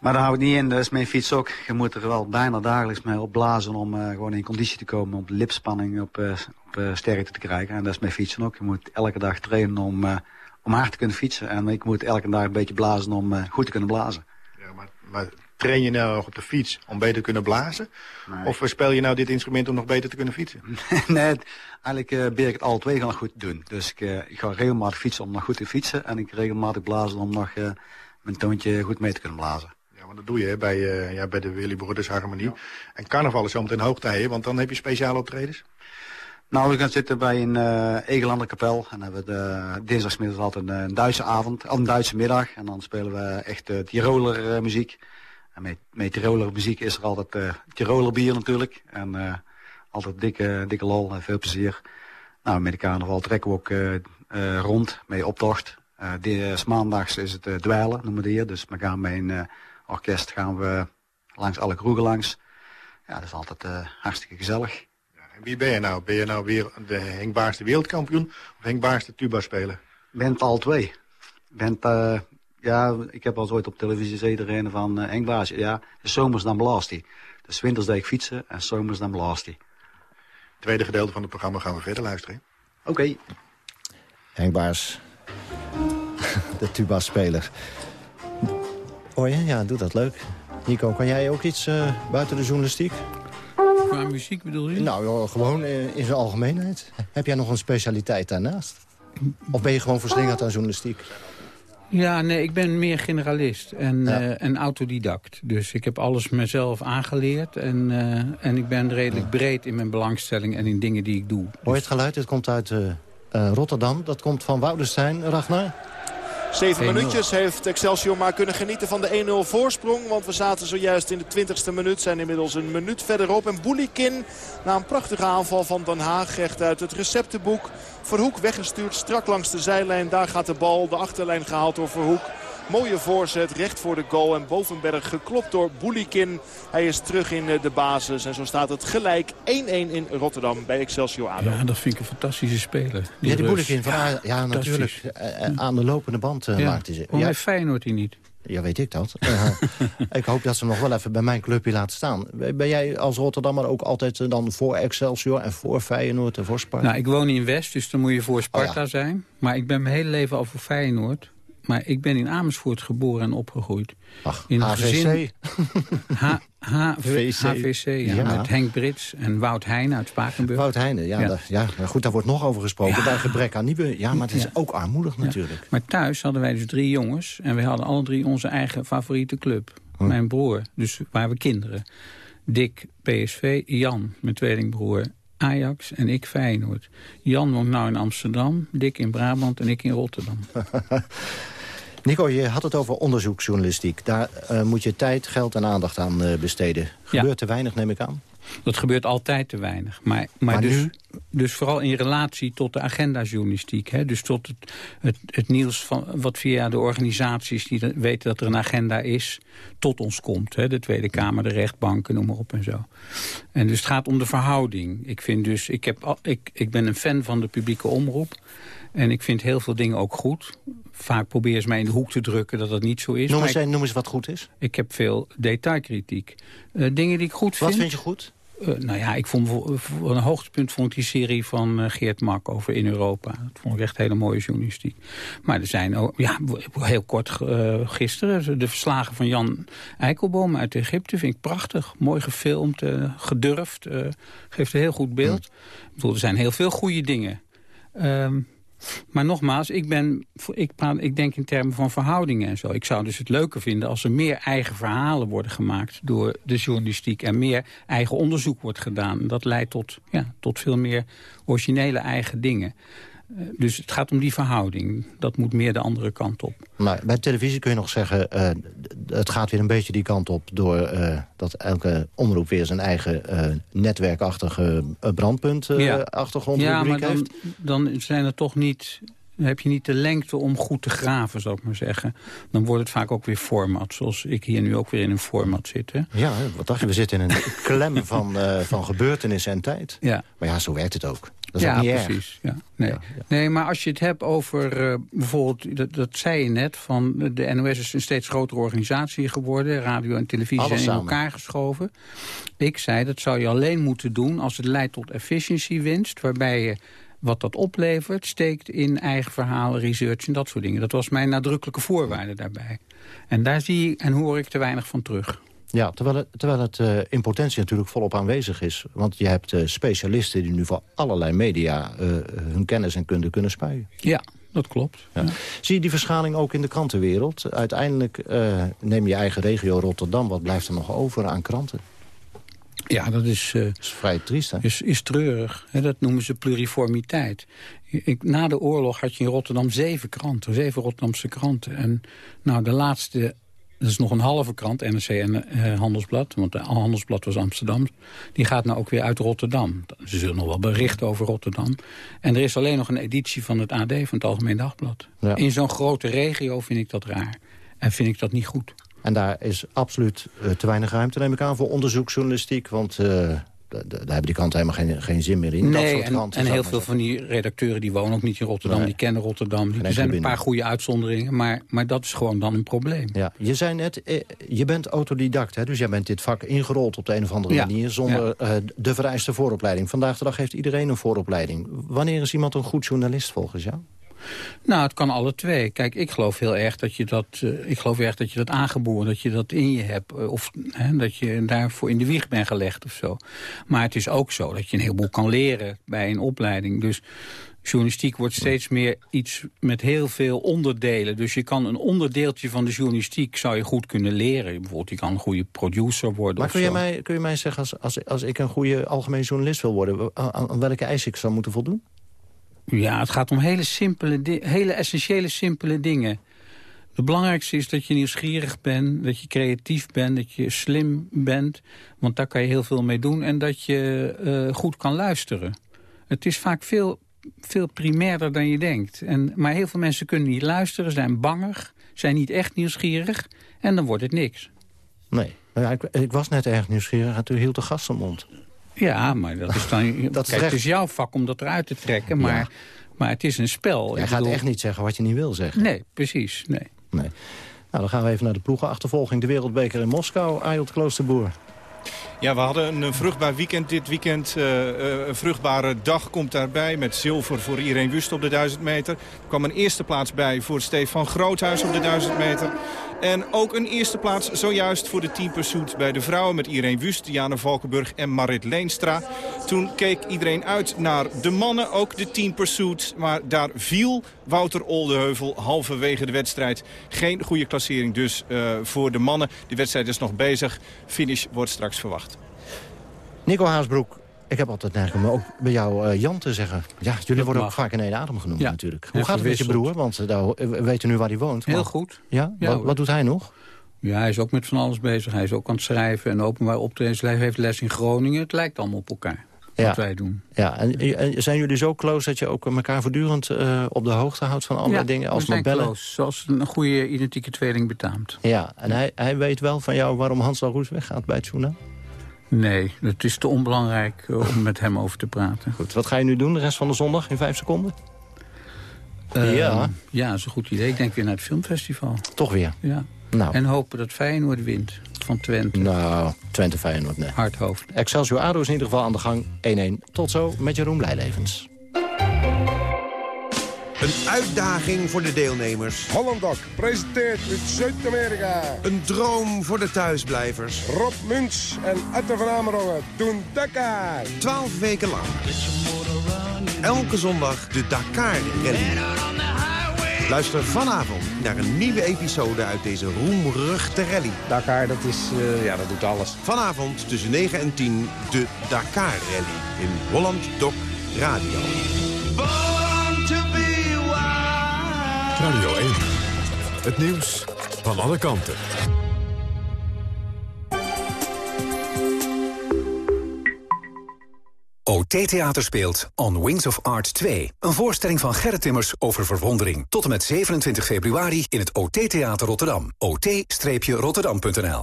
Maar daar houdt het niet in, dat is mijn fiets ook. Je moet er wel bijna dagelijks mee opblazen om uh, gewoon in conditie te komen, om lipspanning op, op sterkte te krijgen. En dat is mijn fietsen ook. Je moet elke dag trainen om om hard te kunnen fietsen. En ik moet elke dag een beetje blazen om uh, goed te kunnen blazen. Ja, maar, maar, train je nou op de fiets om beter te kunnen blazen? Nee. Of speel je nou dit instrument om nog beter te kunnen fietsen? nee, eigenlijk uh, ben ik het alle twee gaan goed doen. Dus ik, uh, ik, ga regelmatig fietsen om nog goed te fietsen. En ik regelmatig blazen om nog mijn toontje goed mee te kunnen blazen. Ja, maar dat doe je hè, bij, ja, bij de Willy Brothers Harmonie. Ja. En carnaval is zometeen hoogtij, want dan heb je speciale optredens? Nou, we gaan zitten bij een uh, Egelander kapel. En dan hebben we de, dinsdagsmiddag altijd een, een, Duitse avond, een Duitse middag. En dan spelen we echt uh, Tiroler uh, muziek. En met, met Tiroler muziek is er altijd uh, Tiroler bier natuurlijk. En altijd dikke, dikke lol en veel plezier. Nou, met de carnaval trekken we ook rond mee optocht. de, maandags is het dweilen, noemen we het hier. Dus we gaan met een orkest gaan we langs alle kroegen langs. Ja, dat is altijd hartstikke gezellig. Wie ben je nou? Ben je nou weer de Henkbaarste wereldkampioen of Henkbaarste tuba-speler? Bent al twee. Bent, uh, ja, ik heb al ooit op televisie gezeten van uh, Henkbaars. Ja, zomers dan blaast hij. Dus winters deed ik fietsen en zomers dan blaast hij. Tweede gedeelte van het programma gaan we verder luisteren. Oké. Okay. De tuba-speler. Oh ja, ja, doe dat leuk. Nico, kan jij ook iets uh, buiten de journalistiek? Qua muziek bedoel je? Nou, gewoon eh, in zijn algemeenheid. Heb jij nog een specialiteit daarnaast? Of ben je gewoon verslingerd aan journalistiek? Ja, nee, ik ben meer generalist en, ja. uh, en autodidact. Dus ik heb alles mezelf aangeleerd. En, uh, en ik ben redelijk ja. breed in mijn belangstelling en in dingen die ik doe. Hoor je het geluid? Het komt uit uh, Rotterdam. Dat komt van Woudenstein, Ragnar. Zeven minuutjes heeft Excelsior maar kunnen genieten van de 1-0 voorsprong. Want we zaten zojuist in de 20ste minuut. Zijn inmiddels een minuut verderop. En Boulikin na een prachtige aanval van Den Haag. Echt uit het receptenboek. Verhoek weggestuurd strak langs de zijlijn. Daar gaat de bal. De achterlijn gehaald door Verhoek. Mooie voorzet, recht voor de goal. En Bovenberg geklopt door Boulikin. Hij is terug in de basis. En zo staat het gelijk 1-1 in Rotterdam bij Excelsior ADO. Ja, dat vind ik een fantastische speler. Die ja, die Boulikin. Ja, ja, natuurlijk. Aan de lopende band ja. maakt hij ze. Waarom ja. Feyenoord hij niet? Ja, weet ik dat. Uh, ik hoop dat ze nog wel even bij mijn clubje laten staan. Ben jij als Rotterdammer ook altijd dan voor Excelsior en voor Feyenoord en voor Sparta? Nou, ik woon in West, dus dan moet je voor Sparta oh, ja. zijn. Maar ik ben mijn hele leven al voor Feyenoord. Maar ik ben in Amersfoort geboren en opgegroeid. Ach, in HVC. Gezin... H HVC, HVC ja, ja. met Henk Brits en Wout Heijnen uit Spakenburg. Wout Heijnen, ja, ja. Ja. goed, daar wordt nog over gesproken. Bij gebrek aan nieuwe, ja, maar het is ook armoedig natuurlijk. Maar thuis hadden wij dus drie jongens en we hadden alle drie onze eigen favoriete club. Hm. Mijn broer, dus waren we kinderen. Dick, PSV, Jan, mijn tweelingbroer, Ajax en ik Feyenoord. Jan woont nou in Amsterdam, Dick in Brabant en ik in Rotterdam. Nico, je had het over onderzoeksjournalistiek. Daar uh, moet je tijd, geld en aandacht aan uh, besteden. Gebeurt ja. te weinig, neem ik aan? Dat gebeurt altijd te weinig. Maar, maar, maar dus, nu? dus vooral in relatie tot de agendajournalistiek. Hè? Dus tot het, het, het, nieuws van, wat via de organisaties die weten dat er een agenda is... tot ons komt. Hè? De Tweede Kamer, de rechtbanken, noem maar op en zo. En dus het gaat om de verhouding. Ik, vind dus, ik, heb, ik, ik ben een fan van de publieke omroep. En ik vind heel veel dingen ook goed. Vaak probeer ze mij in de hoek te drukken dat dat niet zo is. Noem eens, ik, noem eens wat goed is. Ik heb veel detailkritiek. Uh, dingen die ik goed vind. Wat vind je goed? eh, nou ja, ik vond voor, een hoogtepunt vond ik die serie van eh, Geert Mak over in Europa. Dat vond ik echt hele mooie journalistiek. Maar er zijn ook, ja, heel kort eh, gisteren, de verslagen van Jan Eikelboom uit Egypte vind ik prachtig. Mooi gefilmd, eh, gedurfd, eh, geeft een heel goed beeld. Ik bedoel, er zijn heel veel goede dingen. Ehm, maar nogmaals, ik, ben, ik, praat, ik denk in termen van verhoudingen en zo. Ik zou dus het leuker vinden als er meer eigen verhalen worden gemaakt... door de journalistiek en meer eigen onderzoek wordt gedaan. Dat leidt tot, ja, tot veel meer originele eigen dingen. Eh, Dus het gaat om die verhouding. Dat moet meer de andere kant op. Maar bij televisie kun je nog zeggen... eh, het gaat weer een beetje die kant op... door eh, dat elke omroep weer zijn eigen netwerkachtige brandpunt eh, Ja. Ja, maar dan, heeft. dan zijn er toch niet... heb je niet de lengte om goed te graven, zou ik maar zeggen. Dan wordt het vaak ook weer format. Zoals ik hier nu ook weer in een format zit. Hè? Ja, wat dacht je? We zitten in een klem van, van gebeurtenissen en tijd. Ja. Maar ja, zo werkt het ook. Dat is ja, ook niet erg. precies. Ja. Nee. nee, maar als je het hebt over, eh, bijvoorbeeld, dat, dat zei je net... van de NOS is een steeds grotere organisatie geworden. Radio en televisie Alles zijn in elkaar geschoven. Ik zei, dat zou je alleen moeten doen als het leidt tot efficiëntiewinst... waarbij je wat dat oplevert, steekt in eigen verhalen, research en dat soort dingen. Dat was mijn nadrukkelijke voorwaarde daarbij. En daar zie ik en hoor ik te weinig van terug. Ja, terwijl het, terwijl het eh, in potentie natuurlijk volop aanwezig is. Want je hebt eh, specialisten die nu voor allerlei media eh, hun kennis en kunde kunnen spuien. Ja, dat klopt. Ja. Zie je die verschaling ook in de krantenwereld? Uiteindelijk neem je eigen regio Rotterdam. Wat blijft er nog over aan kranten? Ja, dat is... dat is vrij triest, hè? Is, is treurig. Hè, dat noemen ze pluriformiteit. Ik, na de oorlog had je in Rotterdam zeven kranten. Zeven Rotterdamse kranten. En nou, de laatste... Dat is nog een halve krant, NRC en eh, Handelsblad. Want het Handelsblad was Amsterdam. Die gaat nou ook weer uit Rotterdam. Ze zullen nog wel berichten over Rotterdam. En er is alleen nog een editie van het AD, van het Algemeen Dagblad. Ja. In zo'n grote regio vind ik dat raar. En vind ik dat niet goed. En daar is absoluut eh, te weinig ruimte, neem ik aan, voor onderzoeksjournalistiek. Want eh, daar hebben die kranten helemaal geen, geen zin meer in. dat Nee, soort en, kranten, en zou heel veel van die redacteuren die wonen ook niet in Rotterdam. Nee. Die kennen Rotterdam. Die, er zijn een paar goede uitzonderingen. Maar, maar dat is gewoon dan een probleem. Ja, je zei net, eh, je bent autodidact, hè? dus jij bent dit vak ingerold op de een of andere Ja, manier... zonder eh, de vereiste vooropleiding. Vandaag de dag heeft iedereen een vooropleiding. Wanneer is iemand een goed journalist volgens jou? Nou, het kan alle twee. Kijk, ik geloof heel erg dat je dat, eh, ik geloof erg dat je dat aangeboren, dat je dat in je hebt. eh, Of hè, dat je daarvoor in de wieg bent gelegd of zo. Maar het is ook zo dat je een heleboel kan leren bij een opleiding. Dus journalistiek wordt steeds meer iets met heel veel onderdelen. Dus je kan een onderdeeltje van de journalistiek zou je goed kunnen leren. Bijvoorbeeld, je kan een goede producer worden Maar of kun je, mij, kun je mij zeggen, als, als, als ik een goede algemeen journalist wil worden... aan, aan welke eisen ik zou moeten voldoen? Ja, het gaat om hele, simpele, hele essentiële simpele dingen. Het belangrijkste is dat je nieuwsgierig bent, dat je creatief bent, dat je slim bent. Want daar kan je heel veel mee doen en dat je eh, goed kan luisteren. Het is vaak veel, veel primairder dan je denkt. En, maar heel veel mensen kunnen niet luisteren, zijn bangig, zijn niet echt nieuwsgierig. En dan wordt het niks. Nee. Nou ik, was net erg nieuwsgierig en toen hield de gast mond. Ja, maar dat is dan... Dat is kijk, recht. het is jouw vak om dat eruit te trekken, maar, Ja. maar het is een spel. Jij Ik gaat bedoel- echt niet zeggen wat je niet wil zeggen. Nee, precies. Nee. Nee. Nou, dan gaan we even naar de ploegenachtervolging. De Wereldbeker in Moskou. Ayot Kloosterboer. Ja, we hadden een vruchtbaar weekend dit weekend. Eh, eh, een vruchtbare dag komt daarbij met zilver voor Irene Wust op de 1000 meter. Er kwam een eerste plaats bij voor Stefan Groothuis op de 1000 meter. En ook een eerste plaats zojuist voor de team pursuit bij de vrouwen... met Irene Wust, Diana Valkenburg en Marit Leenstra. Toen keek iedereen uit naar de mannen, ook de team pursuit. Maar daar viel Wouter Oldeheuvel halverwege de wedstrijd. Geen goede klassering dus eh, voor de mannen. De wedstrijd is nog bezig. Finish wordt straks verwacht. Nico Haasbroek. Ik heb altijd neiging om ook bij jou eh, Jan te zeggen. Ja, jullie worden ook vaak in één adem genoemd Ja, natuurlijk. Hoe gaat het met je broer? Want eh, we weten nu waar hij woont. Heel maar- goed. Ja? Ja, wat, wat doet hij nog? Ja, hij is ook met van alles bezig. Hij is ook aan het schrijven en openbaar optredens. Hij heeft les in Groningen. Het lijkt allemaal op elkaar, Ja. wat wij doen. Ja, en, en zijn jullie zo close dat je ook elkaar voortdurend eh, op de hoogte houdt van allerlei dingen? we Als zijn bellen? close, zoals een goede identieke tweeling betaamt. Ja, en hij, hij weet wel van jou waarom Hans Laroes weggaat bij het journaal? Nee, het is te onbelangrijk eh, om met hem over te praten. Goed, wat ga je nu doen de rest van de zondag in vijf seconden? Eh, Ja. Ja, dat is een goed idee. Ik denk weer naar het filmfestival. Toch weer? Ja. Nou. En hopen dat Feyenoord wint. van Twente. Nou, Twente Feyenoord, nee. Hardhoofd. Excelsior ADO is in ieder geval aan de gang. 1-1. Tot zo met Jeroen Blijlevens. Een uitdaging voor de deelnemers. Hollandok presenteert uit Zuid-Amerika. Een droom voor de thuisblijvers. Rob Muns en Atte van Amerongen doen Dakar. Twaalf weken lang. Elke zondag de Dakar Rally. Luister vanavond naar een nieuwe episode uit deze roemruchte rally. Dakar, dat, is, uh, ja, dat doet alles. Vanavond tussen 9 en 10 de Dakar Rally in Holland Doc Radio. Radio 1. Het nieuws van alle kanten. OT Theater speelt On Wings of Art 2. Een voorstelling van Gerrit Timmers over verwondering. Tot en met 27 februari in het OT Theater Rotterdam. ot-rotterdam.nl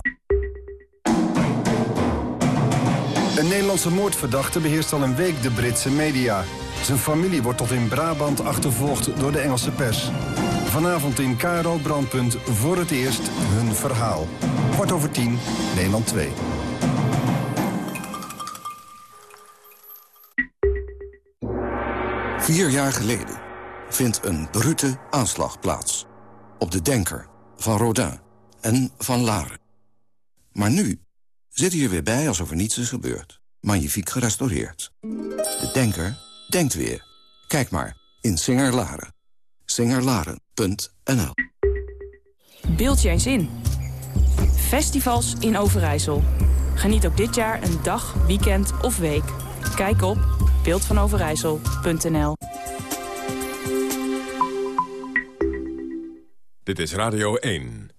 Een Nederlandse moordverdachte beheerst al een week de Britse media. Zijn familie wordt tot in Brabant achtervolgd door de Engelse pers. Vanavond in KRO Brandpunt voor het eerst hun verhaal. Kwart over tien, Nederland 2. Vier jaar geleden vindt een brute aanslag plaats. Op de Denker van Rodin en van Laren. Maar nu zit hij er weer bij alsof er niets is gebeurd. Magnifiek gerestaureerd. De Denker denkt weer. Kijk maar in Singer-Laren. Singerlaren.nl Beeld je eens in. Festivals in Overijssel. Geniet ook dit jaar een dag, weekend of week. Kijk op beeldvanoverijssel.nl Dit is Radio 1.